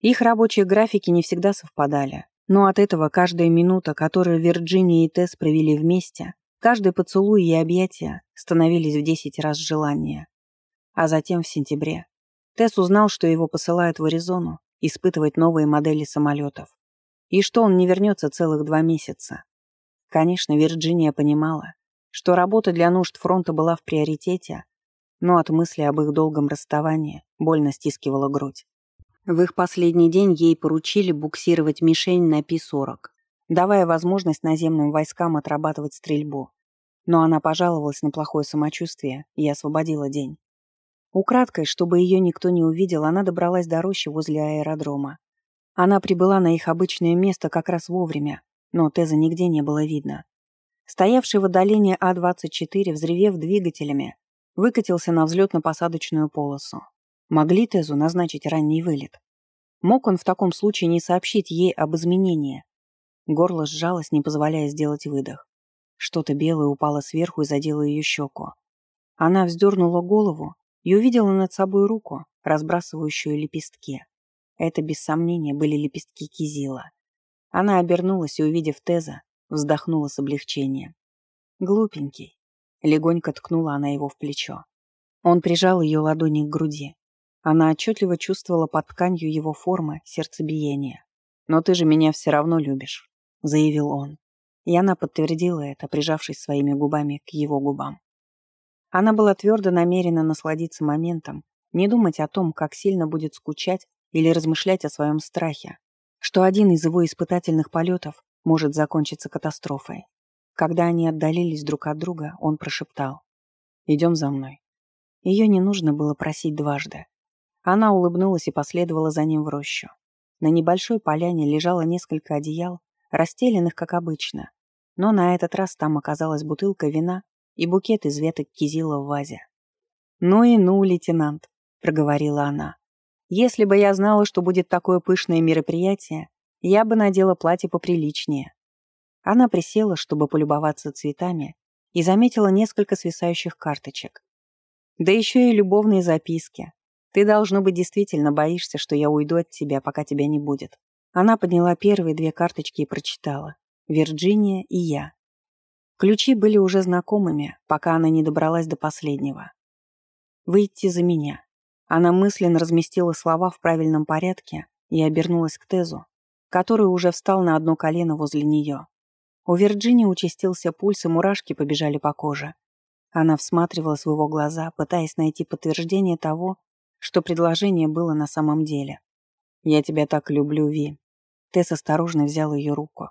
Их рабочие графики не всегда совпадали, но от этого каждая минута, которую Вирджиния и Тесс провели вместе, каждый поцелуй и объятия становились в десять раз желания. А затем в сентябре Тесс узнал, что его посылают в Аризону испытывать новые модели самолетов. И что он не вернется целых два месяца. Конечно, Вирджиния понимала, что работа для нужд фронта была в приоритете, но от мысли об их долгом расставании больно стискивала грудь. В их последний день ей поручили буксировать мишень на Пи-40, давая возможность наземным войскам отрабатывать стрельбу. Но она пожаловалась на плохое самочувствие и освободила день. Украдкой, чтобы ее никто не увидел, она добралась до рощи возле аэродрома. Она прибыла на их обычное место как раз вовремя, но Теза нигде не было видно. Стоявший в отдалении А-24, взревев двигателями, выкатился на взлетно-посадочную полосу. Могли Тезу назначить ранний вылет. Мог он в таком случае не сообщить ей об изменении. Горло сжалось, не позволяя сделать выдох. Что-то белое упало сверху и задело ее щеку. Она вздернула голову и увидела над собой руку, разбрасывающую лепестки. Это, без сомнения, были лепестки кизила. Она обернулась и, увидев Теза, вздохнула с облегчением. Глупенький. Легонько ткнула она его в плечо. Он прижал ее ладони к груди. Она отчетливо чувствовала под тканью его формы сердцебиение. «Но ты же меня все равно любишь», — заявил он. И она подтвердила это, прижавшись своими губами к его губам. Она была твердо намерена насладиться моментом, не думать о том, как сильно будет скучать или размышлять о своем страхе, что один из его испытательных полетов может закончиться катастрофой. Когда они отдалились друг от друга, он прошептал. «Идем за мной». Ее не нужно было просить дважды. Она улыбнулась и последовала за ним в рощу. На небольшой поляне лежало несколько одеял, расстеленных, как обычно. Но на этот раз там оказалась бутылка вина и букет из веток кизила в вазе. «Ну и ну, лейтенант», — проговорила она. «Если бы я знала, что будет такое пышное мероприятие, я бы надела платье поприличнее. Она присела, чтобы полюбоваться цветами, и заметила несколько свисающих карточек. Да еще и любовные записки. Ты, должно быть, действительно боишься, что я уйду от тебя, пока тебя не будет. Она подняла первые две карточки и прочитала. «Вирджиния и я». Ключи были уже знакомыми, пока она не добралась до последнего. Выйти за меня. Она мысленно разместила слова в правильном порядке и обернулась к Тезу, который уже встал на одно колено возле нее. У Вирджинии участился пульс, и мурашки побежали по коже. Она всматривалась в его глаза, пытаясь найти подтверждение того, что предложение было на самом деле. «Я тебя так люблю, Ви». Тесс осторожно взял ее руку.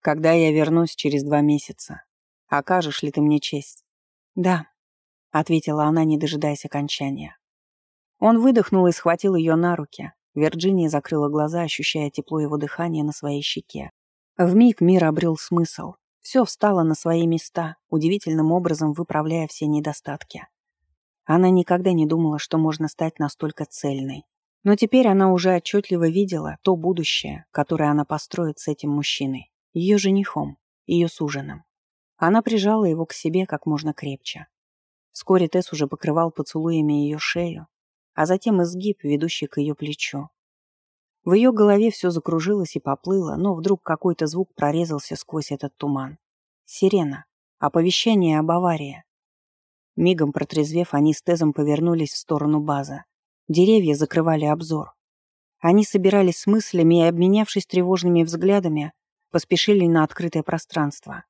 «Когда я вернусь через два месяца, окажешь ли ты мне честь?» «Да», — ответила она, не дожидаясь окончания. Он выдохнул и схватил ее на руки. Вирджиния закрыла глаза, ощущая тепло его дыхания на своей щеке. Вмиг мир обрел смысл. Все встало на свои места, удивительным образом выправляя все недостатки. Она никогда не думала, что можно стать настолько цельной. Но теперь она уже отчетливо видела то будущее, которое она построит с этим мужчиной, ее женихом, ее суженым. Она прижала его к себе как можно крепче. Вскоре Тесс уже покрывал поцелуями ее шею, а затем изгиб, ведущий к ее плечу. В ее голове все закружилось и поплыло, но вдруг какой-то звук прорезался сквозь этот туман. Сирена. Оповещение об аварии. Мигом протрезвев, они с Тезом повернулись в сторону базы. Деревья закрывали обзор. Они собирались с мыслями и, обменявшись тревожными взглядами, поспешили на открытое пространство.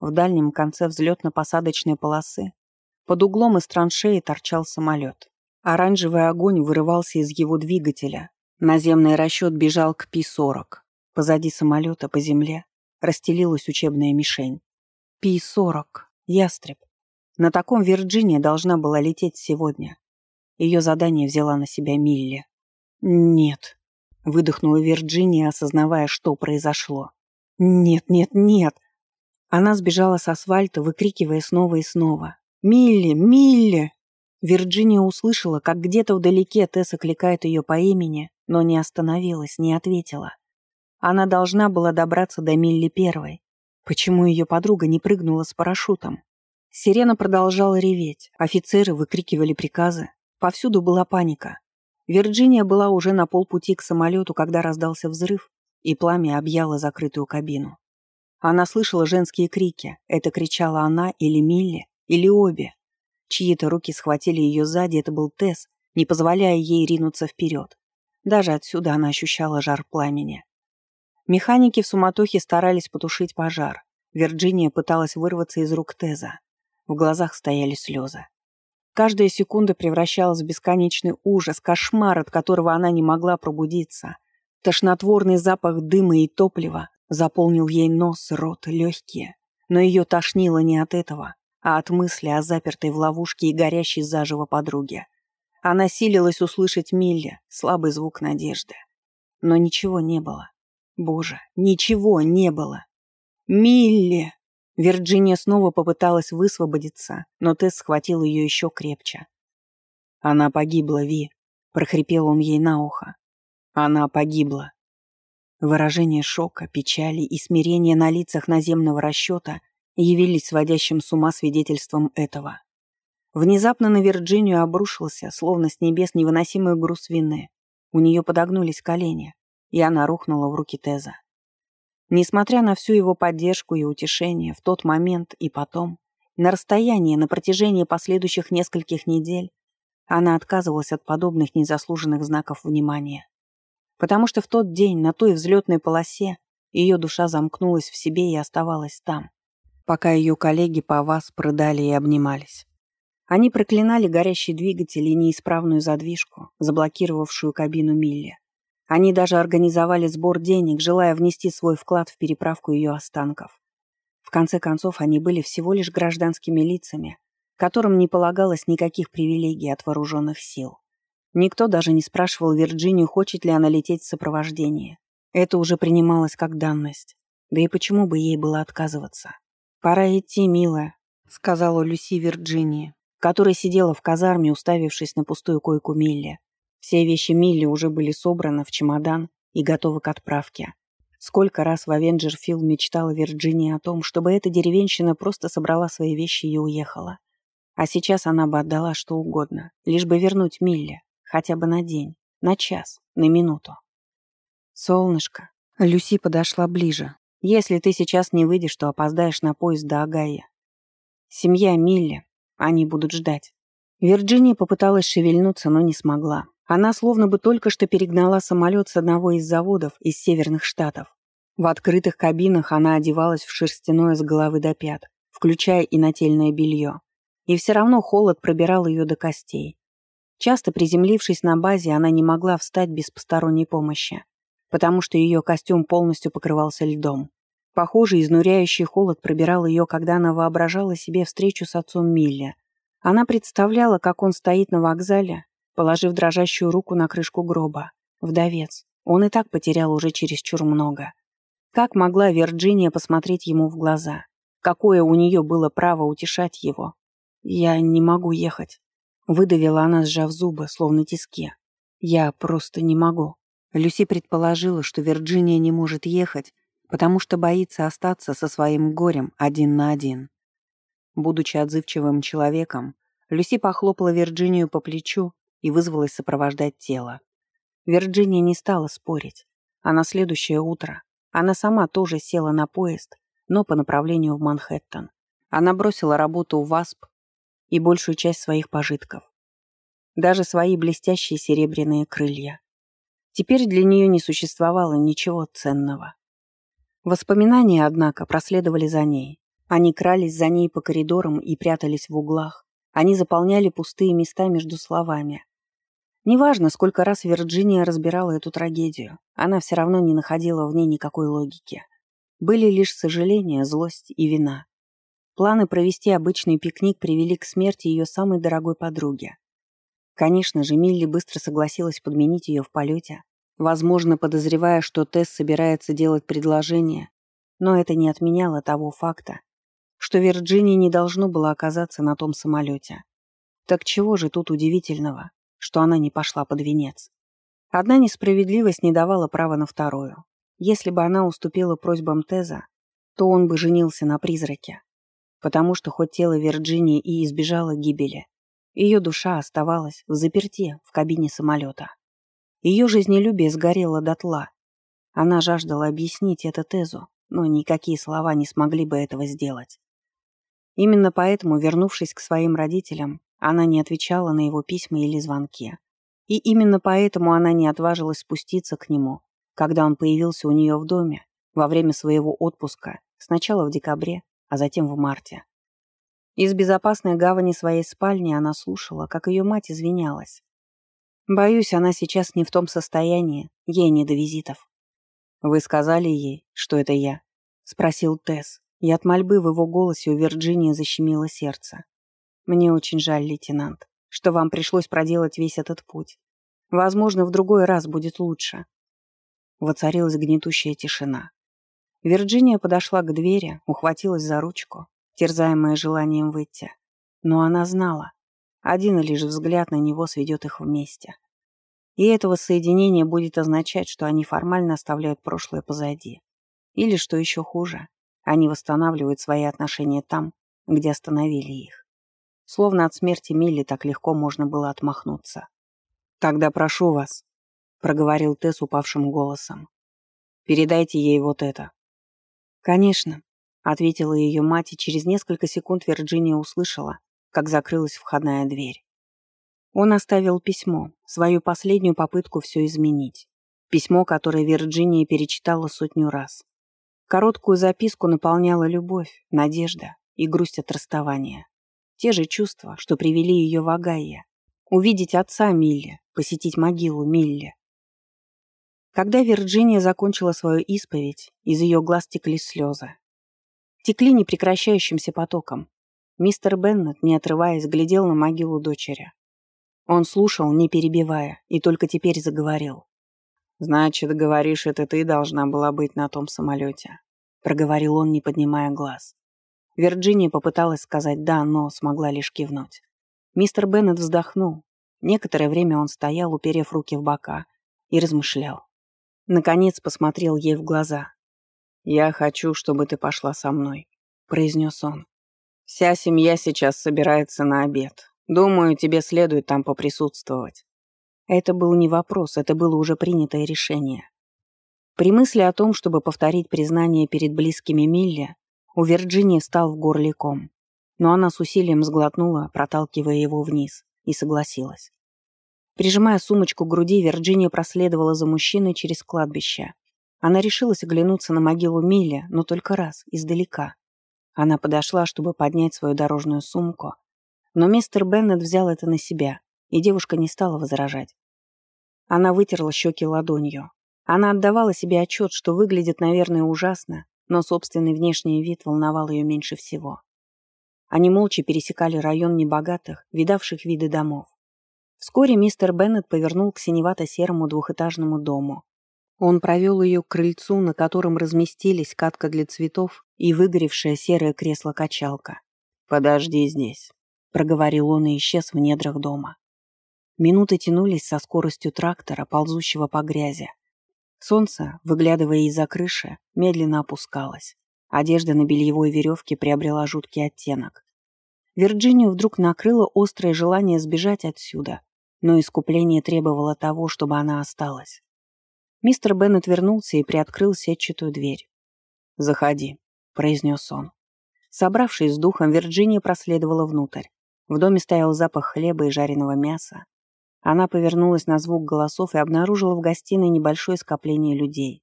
В дальнем конце взлетно-посадочной полосы под углом из траншеи торчал самолет. Оранжевый огонь вырывался из его двигателя, Наземный расчет бежал к Пи-40. Позади самолета по земле расстелилась учебная мишень. Пи-40. Ястреб. На таком Вирджиния должна была лететь сегодня. Ее задание взяла на себя Милли. «Нет», — выдохнула Вирджиния, осознавая, что произошло. «Нет, нет, нет!» Она сбежала с асфальта, выкрикивая снова и снова. «Милли! Милли!» Вирджиния услышала, как где-то вдалеке Тесс окликает ее по имени, но не остановилась, не ответила. Она должна была добраться до Милли первой. Почему ее подруга не прыгнула с парашютом? Сирена продолжала реветь, офицеры выкрикивали приказы. Повсюду была паника. Вирджиния была уже на полпути к самолету, когда раздался взрыв, и пламя объяло закрытую кабину. Она слышала женские крики. Это кричала она или Милли, или обе. Чьи-то руки схватили ее сзади, это был Тесс, не позволяя ей ринуться вперед. Даже отсюда она ощущала жар пламени. Механики в суматохе старались потушить пожар. Вирджиния пыталась вырваться из рук Теза. В глазах стояли слезы. Каждая секунда превращалась в бесконечный ужас, кошмар, от которого она не могла пробудиться. Тошнотворный запах дыма и топлива заполнил ей нос, рот, легкие. Но ее тошнило не от этого, а от мысли о запертой в ловушке и горящей заживо подруге. Она силилась услышать Милли, слабый звук надежды. Но ничего не было. Боже, ничего не было. «Милли!» Вирджиния снова попыталась высвободиться, но Тесс схватил ее еще крепче. «Она погибла, Ви», — прохрипел он ей на ухо. «Она погибла». Выражение шока, печали и смирения на лицах наземного расчета явились сводящим с ума свидетельством этого. Внезапно на Вирджинию обрушился, словно с небес, невыносимый груз вины. У нее подогнулись колени, и она рухнула в руки Теза. Несмотря на всю его поддержку и утешение, в тот момент и потом, на расстоянии на протяжении последующих нескольких недель, она отказывалась от подобных незаслуженных знаков внимания. Потому что в тот день на той взлетной полосе ее душа замкнулась в себе и оставалась там, пока ее коллеги по вас продали и обнимались. Они проклинали горящий двигатель и неисправную задвижку, заблокировавшую кабину Милли. Они даже организовали сбор денег, желая внести свой вклад в переправку ее останков. В конце концов, они были всего лишь гражданскими лицами, которым не полагалось никаких привилегий от вооруженных сил. Никто даже не спрашивал Вирджинию, хочет ли она лететь в сопровождении. Это уже принималось как данность. Да и почему бы ей было отказываться? «Пора идти, милая», — сказала Люси Вирджинии, которая сидела в казарме, уставившись на пустую койку Милли. Все вещи Милли уже были собраны в чемодан и готовы к отправке. Сколько раз в Авенджерфилд мечтала Вирджиния о том, чтобы эта деревенщина просто собрала свои вещи и уехала. А сейчас она бы отдала что угодно, лишь бы вернуть Милли, хотя бы на день, на час, на минуту. «Солнышко», Люси подошла ближе. «Если ты сейчас не выйдешь, то опоздаешь на поезд до Агая. Семья Милли, они будут ждать. Вирджиния попыталась шевельнуться, но не смогла. Она словно бы только что перегнала самолет с одного из заводов из северных штатов. В открытых кабинах она одевалась в шерстяное с головы до пят, включая и нательное белье. И все равно холод пробирал ее до костей. Часто приземлившись на базе, она не могла встать без посторонней помощи, потому что ее костюм полностью покрывался льдом. Похоже, изнуряющий холод пробирал ее, когда она воображала себе встречу с отцом Милля. Она представляла, как он стоит на вокзале, положив дрожащую руку на крышку гроба. Вдовец. Он и так потерял уже чересчур много. Как могла Вирджиния посмотреть ему в глаза? Какое у нее было право утешать его? «Я не могу ехать», — выдавила она, сжав зубы, словно тиски. «Я просто не могу». Люси предположила, что Вирджиния не может ехать, потому что боится остаться со своим горем один на один. Будучи отзывчивым человеком, Люси похлопала Вирджинию по плечу и вызвалась сопровождать тело. Вирджиния не стала спорить, а на следующее утро она сама тоже села на поезд, но по направлению в Манхэттен. Она бросила работу в ВАСП и большую часть своих пожитков. Даже свои блестящие серебряные крылья. Теперь для нее не существовало ничего ценного. Воспоминания, однако, проследовали за ней. Они крались за ней по коридорам и прятались в углах. Они заполняли пустые места между словами. Неважно, сколько раз Вирджиния разбирала эту трагедию, она все равно не находила в ней никакой логики. Были лишь сожаление, злость и вина. Планы провести обычный пикник привели к смерти ее самой дорогой подруги. Конечно же, Милли быстро согласилась подменить ее в полете, возможно, подозревая, что Тесс собирается делать предложение, но это не отменяло того факта, что Вирджиния не должно было оказаться на том самолете. Так чего же тут удивительного, что она не пошла под венец? Одна несправедливость не давала права на вторую. Если бы она уступила просьбам Теза, то он бы женился на призраке. Потому что хоть тело Вирджинии и избежало гибели, ее душа оставалась в заперте в кабине самолета. Ее жизнелюбие сгорело дотла. Она жаждала объяснить это Тезу, но никакие слова не смогли бы этого сделать. Именно поэтому, вернувшись к своим родителям, она не отвечала на его письма или звонки. И именно поэтому она не отважилась спуститься к нему, когда он появился у нее в доме во время своего отпуска, сначала в декабре, а затем в марте. Из безопасной гавани своей спальни она слушала, как ее мать извинялась. Боюсь, она сейчас не в том состоянии, ей не до визитов. «Вы сказали ей, что это я?» — спросил Тесс, и от мольбы в его голосе у Вирджинии защемило сердце. «Мне очень жаль, лейтенант, что вам пришлось проделать весь этот путь. Возможно, в другой раз будет лучше». Воцарилась гнетущая тишина. Вирджиния подошла к двери, ухватилась за ручку, терзаемая желанием выйти. Но она знала, один лишь взгляд на него сведет их вместе. И этого соединения будет означать, что они формально оставляют прошлое позади. Или, что еще хуже, они восстанавливают свои отношения там, где остановили их. Словно от смерти Милли так легко можно было отмахнуться. «Тогда прошу вас», — проговорил Тесс упавшим голосом. «Передайте ей вот это». «Конечно», — ответила ее мать, и через несколько секунд Вирджиния услышала, как закрылась входная дверь. Он оставил письмо, свою последнюю попытку все изменить. Письмо, которое Вирджиния перечитала сотню раз. Короткую записку наполняла любовь, надежда и грусть от расставания. Те же чувства, что привели ее в Агайе. Увидеть отца Милли, посетить могилу Милли. Когда Вирджиния закончила свою исповедь, из ее глаз текли слезы. Текли непрекращающимся потоком. Мистер Беннет, не отрываясь, глядел на могилу дочери. Он слушал, не перебивая, и только теперь заговорил. «Значит, говоришь, это ты должна была быть на том самолете», — проговорил он, не поднимая глаз. Вирджиния попыталась сказать «да», но смогла лишь кивнуть. Мистер Беннет вздохнул. Некоторое время он стоял, уперев руки в бока, и размышлял. Наконец посмотрел ей в глаза. «Я хочу, чтобы ты пошла со мной», — произнес он. «Вся семья сейчас собирается на обед. Думаю, тебе следует там поприсутствовать. Это был не вопрос, это было уже принятое решение. При мысли о том, чтобы повторить признание перед близкими Милли, у Вирджинии встал в горле ком. Но она с усилием сглотнула, проталкивая его вниз, и согласилась. Прижимая сумочку к груди, Вирджиния проследовала за мужчиной через кладбище. Она решилась оглянуться на могилу Милли, но только раз, издалека. Она подошла, чтобы поднять свою дорожную сумку, но мистер Беннет взял это на себя, и девушка не стала возражать. Она вытерла щеки ладонью. Она отдавала себе отчет, что выглядит, наверное, ужасно, но собственный внешний вид волновал ее меньше всего. Они молча пересекали район небогатых, видавших виды домов. Вскоре мистер Беннет повернул к синевато-серому двухэтажному дому. Он провел ее к крыльцу, на котором разместились катка для цветов и выгоревшее серое кресло-качалка. «Подожди здесь», — проговорил он и исчез в недрах дома. Минуты тянулись со скоростью трактора, ползущего по грязи. Солнце, выглядывая из-за крыши, медленно опускалось. Одежда на бельевой веревке приобрела жуткий оттенок. Вирджинию вдруг накрыло острое желание сбежать отсюда, но искупление требовало того, чтобы она осталась. Мистер Беннет вернулся и приоткрыл сетчатую дверь. «Заходи», — произнес он. Собравшись с духом, Вирджиния проследовала внутрь. В доме стоял запах хлеба и жареного мяса. Она повернулась на звук голосов и обнаружила в гостиной небольшое скопление людей.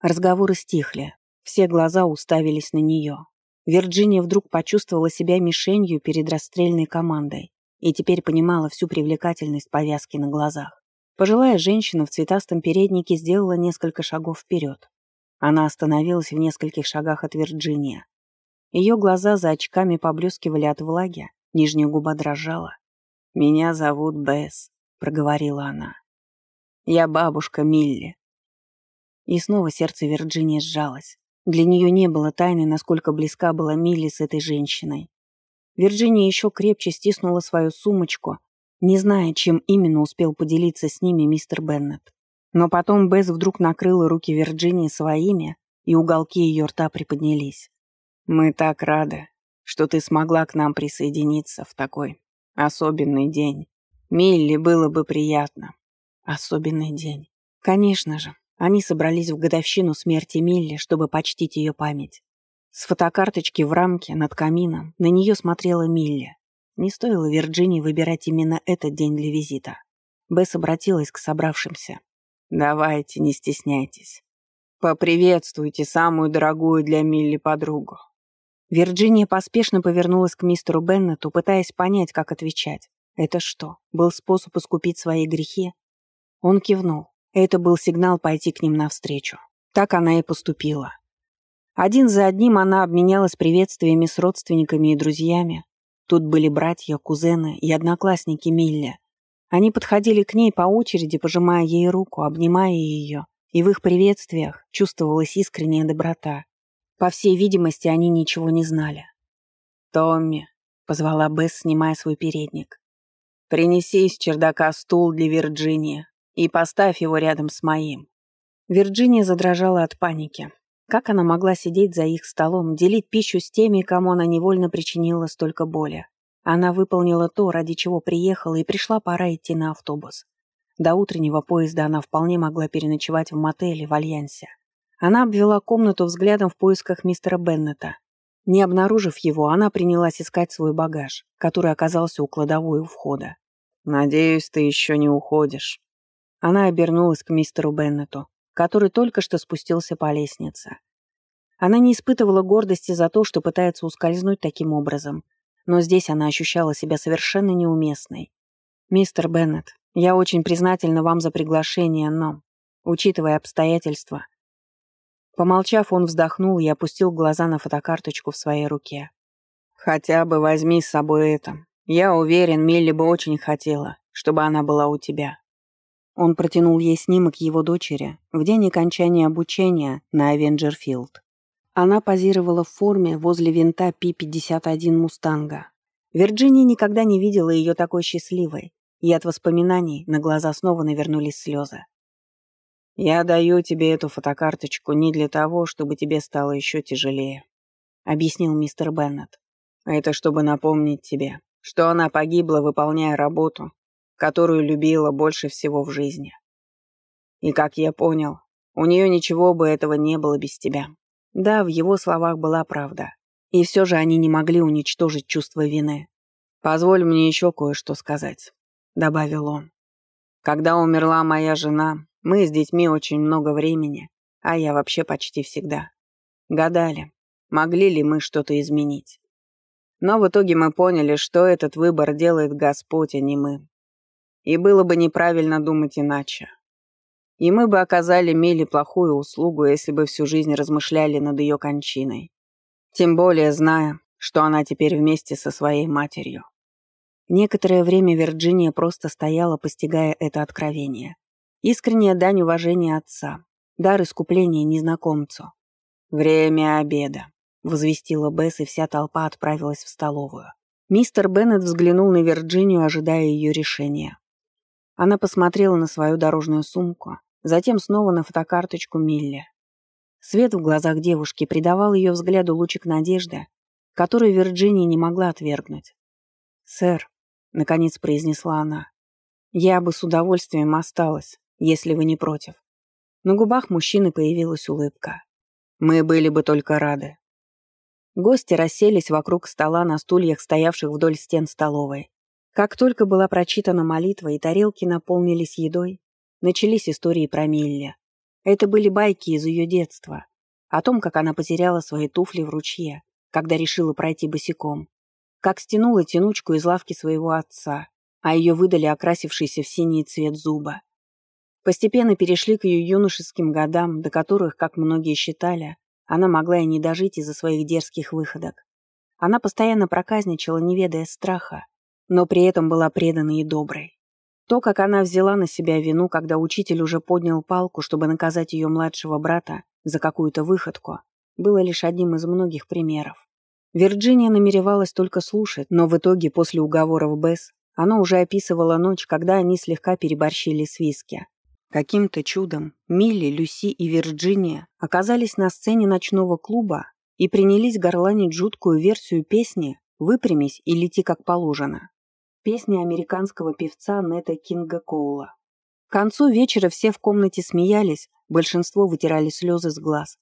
Разговоры стихли. Все глаза уставились на нее. Вирджиния вдруг почувствовала себя мишенью перед расстрельной командой и теперь понимала всю привлекательность повязки на глазах. Пожилая женщина в цветастом переднике сделала несколько шагов вперед. Она остановилась в нескольких шагах от Вирджиния. Ее глаза за очками поблескивали от влаги, нижняя губа дрожала. «Меня зовут Бесс», — проговорила она. «Я бабушка Милли». И снова сердце Вирджинии сжалось. Для нее не было тайны, насколько близка была Милли с этой женщиной. Вирджиния еще крепче стиснула свою сумочку, не зная, чем именно успел поделиться с ними мистер Беннет. Но потом Бесс вдруг накрыла руки Вирджинии своими, и уголки ее рта приподнялись. «Мы так рады, что ты смогла к нам присоединиться в такой особенный день. Милли было бы приятно. Особенный день. Конечно же, они собрались в годовщину смерти Милли, чтобы почтить ее память. С фотокарточки в рамке над камином на нее смотрела Милли. Не стоило Вирджинии выбирать именно этот день для визита. Бесс обратилась к собравшимся. «Давайте, не стесняйтесь. Поприветствуйте самую дорогую для Милли подругу». Вирджиния поспешно повернулась к мистеру Беннету, пытаясь понять, как отвечать. Это что, был способ искупить свои грехи? Он кивнул. Это был сигнал пойти к ним навстречу. Так она и поступила. Один за одним она обменялась приветствиями с родственниками и друзьями. Тут были братья, кузены и одноклассники Милли. Они подходили к ней по очереди, пожимая ей руку, обнимая ее, и в их приветствиях чувствовалась искренняя доброта. По всей видимости, они ничего не знали. «Томми», — позвала Бесс, снимая свой передник, — «принеси из чердака стул для Вирджинии и поставь его рядом с моим». Вирджиния задрожала от паники. Как она могла сидеть за их столом, делить пищу с теми, кому она невольно причинила столько боли? Она выполнила то, ради чего приехала, и пришла пора идти на автобус. До утреннего поезда она вполне могла переночевать в мотеле в Альянсе. Она обвела комнату взглядом в поисках мистера Беннета. Не обнаружив его, она принялась искать свой багаж, который оказался у кладовой у входа. «Надеюсь, ты еще не уходишь». Она обернулась к мистеру Беннету который только что спустился по лестнице. Она не испытывала гордости за то, что пытается ускользнуть таким образом, но здесь она ощущала себя совершенно неуместной. «Мистер Беннет, я очень признательна вам за приглашение, но, учитывая обстоятельства...» Помолчав, он вздохнул и опустил глаза на фотокарточку в своей руке. «Хотя бы возьми с собой это. Я уверен, Милли бы очень хотела, чтобы она была у тебя». Он протянул ей снимок его дочери в день окончания обучения на Авенджерфилд. Она позировала в форме возле винта Пи-51 «Мустанга». Вирджиния никогда не видела ее такой счастливой, и от воспоминаний на глаза снова навернулись слезы. «Я даю тебе эту фотокарточку не для того, чтобы тебе стало еще тяжелее», — объяснил мистер Беннет. «Это чтобы напомнить тебе, что она погибла, выполняя работу, которую любила больше всего в жизни. И, как я понял, у нее ничего бы этого не было без тебя. Да, в его словах была правда. И все же они не могли уничтожить чувство вины. «Позволь мне еще кое-что сказать», — добавил он. «Когда умерла моя жена, мы с детьми очень много времени, а я вообще почти всегда. Гадали, могли ли мы что-то изменить. Но в итоге мы поняли, что этот выбор делает Господь, а не мы. И было бы неправильно думать иначе. И мы бы оказали Миле плохую услугу, если бы всю жизнь размышляли над ее кончиной. Тем более зная, что она теперь вместе со своей матерью. Некоторое время Вирджиния просто стояла, постигая это откровение. Искренняя дань уважения отца, дар искупления незнакомцу. «Время обеда», — возвестила Бесс, и вся толпа отправилась в столовую. Мистер Беннет взглянул на Вирджинию, ожидая ее решения. Она посмотрела на свою дорожную сумку, затем снова на фотокарточку Милли. Свет в глазах девушки придавал ее взгляду лучик надежды, который Вирджиния не могла отвергнуть. «Сэр», — наконец произнесла она. «Я бы с удовольствием осталась, если вы не против». На губах мужчины появилась улыбка. «Мы были бы только рады». Гости расселись вокруг стола на стульях, стоявших вдоль стен столовой. Как только была прочитана молитва и тарелки наполнились едой, начались истории про Милли. Это были байки из ее детства. О том, как она потеряла свои туфли в ручье, когда решила пройти босиком как стянула тянучку из лавки своего отца, а ее выдали окрасившийся в синий цвет зуба. Постепенно перешли к ее юношеским годам, до которых, как многие считали, она могла и не дожить из-за своих дерзких выходок. Она постоянно проказничала, не ведая страха, но при этом была преданной и доброй. То, как она взяла на себя вину, когда учитель уже поднял палку, чтобы наказать ее младшего брата за какую-то выходку, было лишь одним из многих примеров. Вирджиния намеревалась только слушать, но в итоге после уговоров Бесс она уже описывала ночь, когда они слегка переборщили с виски. Каким-то чудом Милли, Люси и Вирджиния оказались на сцене ночного клуба и принялись горланить жуткую версию песни «Выпрямись и лети как положено». Песня американского певца Нета Кинга Коула. К концу вечера все в комнате смеялись, большинство вытирали слезы с глаз.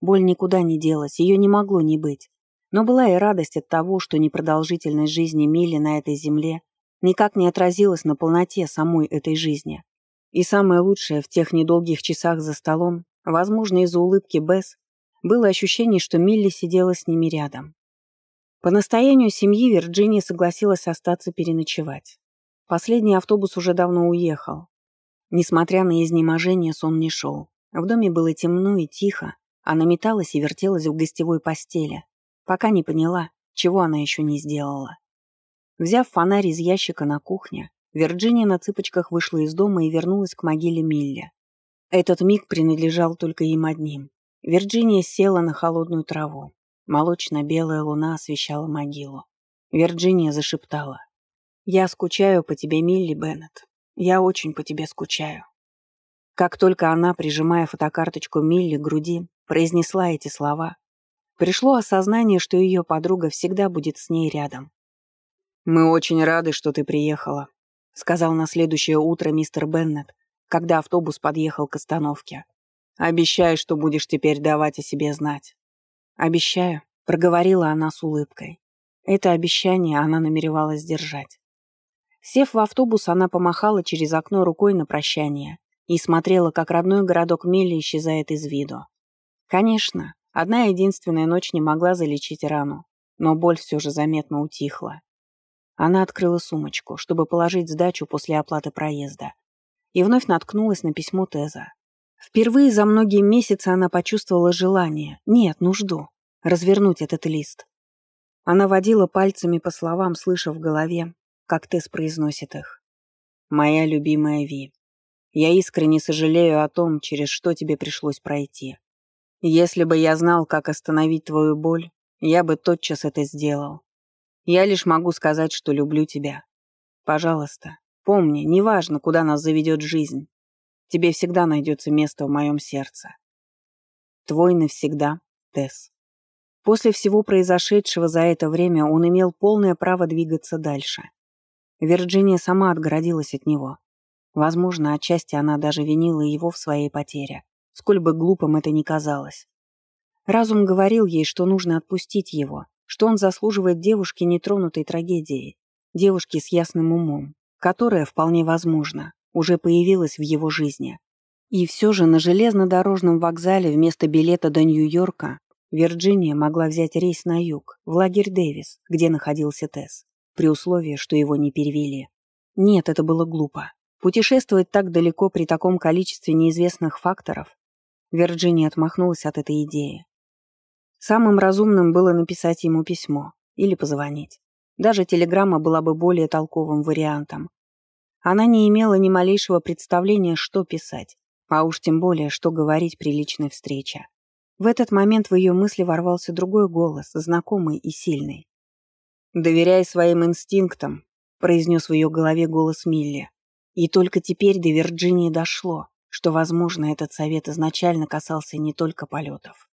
Боль никуда не делась, ее не могло не быть. Но была и радость от того, что непродолжительность жизни Милли на этой земле никак не отразилась на полноте самой этой жизни. И самое лучшее в тех недолгих часах за столом, возможно, из-за улыбки Бесс, было ощущение, что Милли сидела с ними рядом. По настоянию семьи Вирджиния согласилась остаться переночевать. Последний автобус уже давно уехал. Несмотря на изнеможение, сон не шел. В доме было темно и тихо, она металась и вертелась в гостевой постели, пока не поняла, чего она еще не сделала. Взяв фонарь из ящика на кухне, Вирджиния на цыпочках вышла из дома и вернулась к могиле Милля. Этот миг принадлежал только им одним. Вирджиния села на холодную траву. Молочно-белая луна освещала могилу. Вирджиния зашептала. «Я скучаю по тебе, Милли Беннет. Я очень по тебе скучаю». Как только она, прижимая фотокарточку Милли к груди, произнесла эти слова, Пришло осознание, что ее подруга всегда будет с ней рядом. «Мы очень рады, что ты приехала», — сказал на следующее утро мистер Беннет, когда автобус подъехал к остановке. «Обещай, что будешь теперь давать о себе знать». «Обещаю», — проговорила она с улыбкой. Это обещание она намеревалась сдержать. Сев в автобус, она помахала через окно рукой на прощание и смотрела, как родной городок Мелли исчезает из виду. Конечно, Одна единственная ночь не могла залечить рану, но боль все же заметно утихла. Она открыла сумочку, чтобы положить сдачу после оплаты проезда, и вновь наткнулась на письмо Теза. Впервые за многие месяцы она почувствовала желание, нет, нужду, развернуть этот лист. Она водила пальцами по словам, слыша в голове, как Тез произносит их. «Моя любимая Ви, я искренне сожалею о том, через что тебе пришлось пройти. Если бы я знал, как остановить твою боль, я бы тотчас это сделал. Я лишь могу сказать, что люблю тебя. Пожалуйста, помни, неважно, куда нас заведет жизнь, тебе всегда найдется место в моем сердце. Твой навсегда, Тесс. После всего произошедшего за это время он имел полное право двигаться дальше. Вирджиния сама отгородилась от него. Возможно, отчасти она даже винила его в своей потере сколь бы глупым это ни казалось. Разум говорил ей, что нужно отпустить его, что он заслуживает девушки нетронутой трагедией. девушки с ясным умом, которая, вполне возможно, уже появилась в его жизни. И все же на железнодорожном вокзале вместо билета до Нью-Йорка Вирджиния могла взять рейс на юг, в лагерь Дэвис, где находился Тесс, при условии, что его не перевели. Нет, это было глупо. Путешествовать так далеко при таком количестве неизвестных факторов. Вирджиния отмахнулась от этой идеи. Самым разумным было написать ему письмо или позвонить. Даже телеграмма была бы более толковым вариантом. Она не имела ни малейшего представления, что писать, а уж тем более, что говорить при личной встрече. В этот момент в ее мысли ворвался другой голос, знакомый и сильный. «Доверяй своим инстинктам», — произнес в ее голове голос Милли. И только теперь до Вирджинии дошло, что, возможно, этот совет изначально касался не только полетов.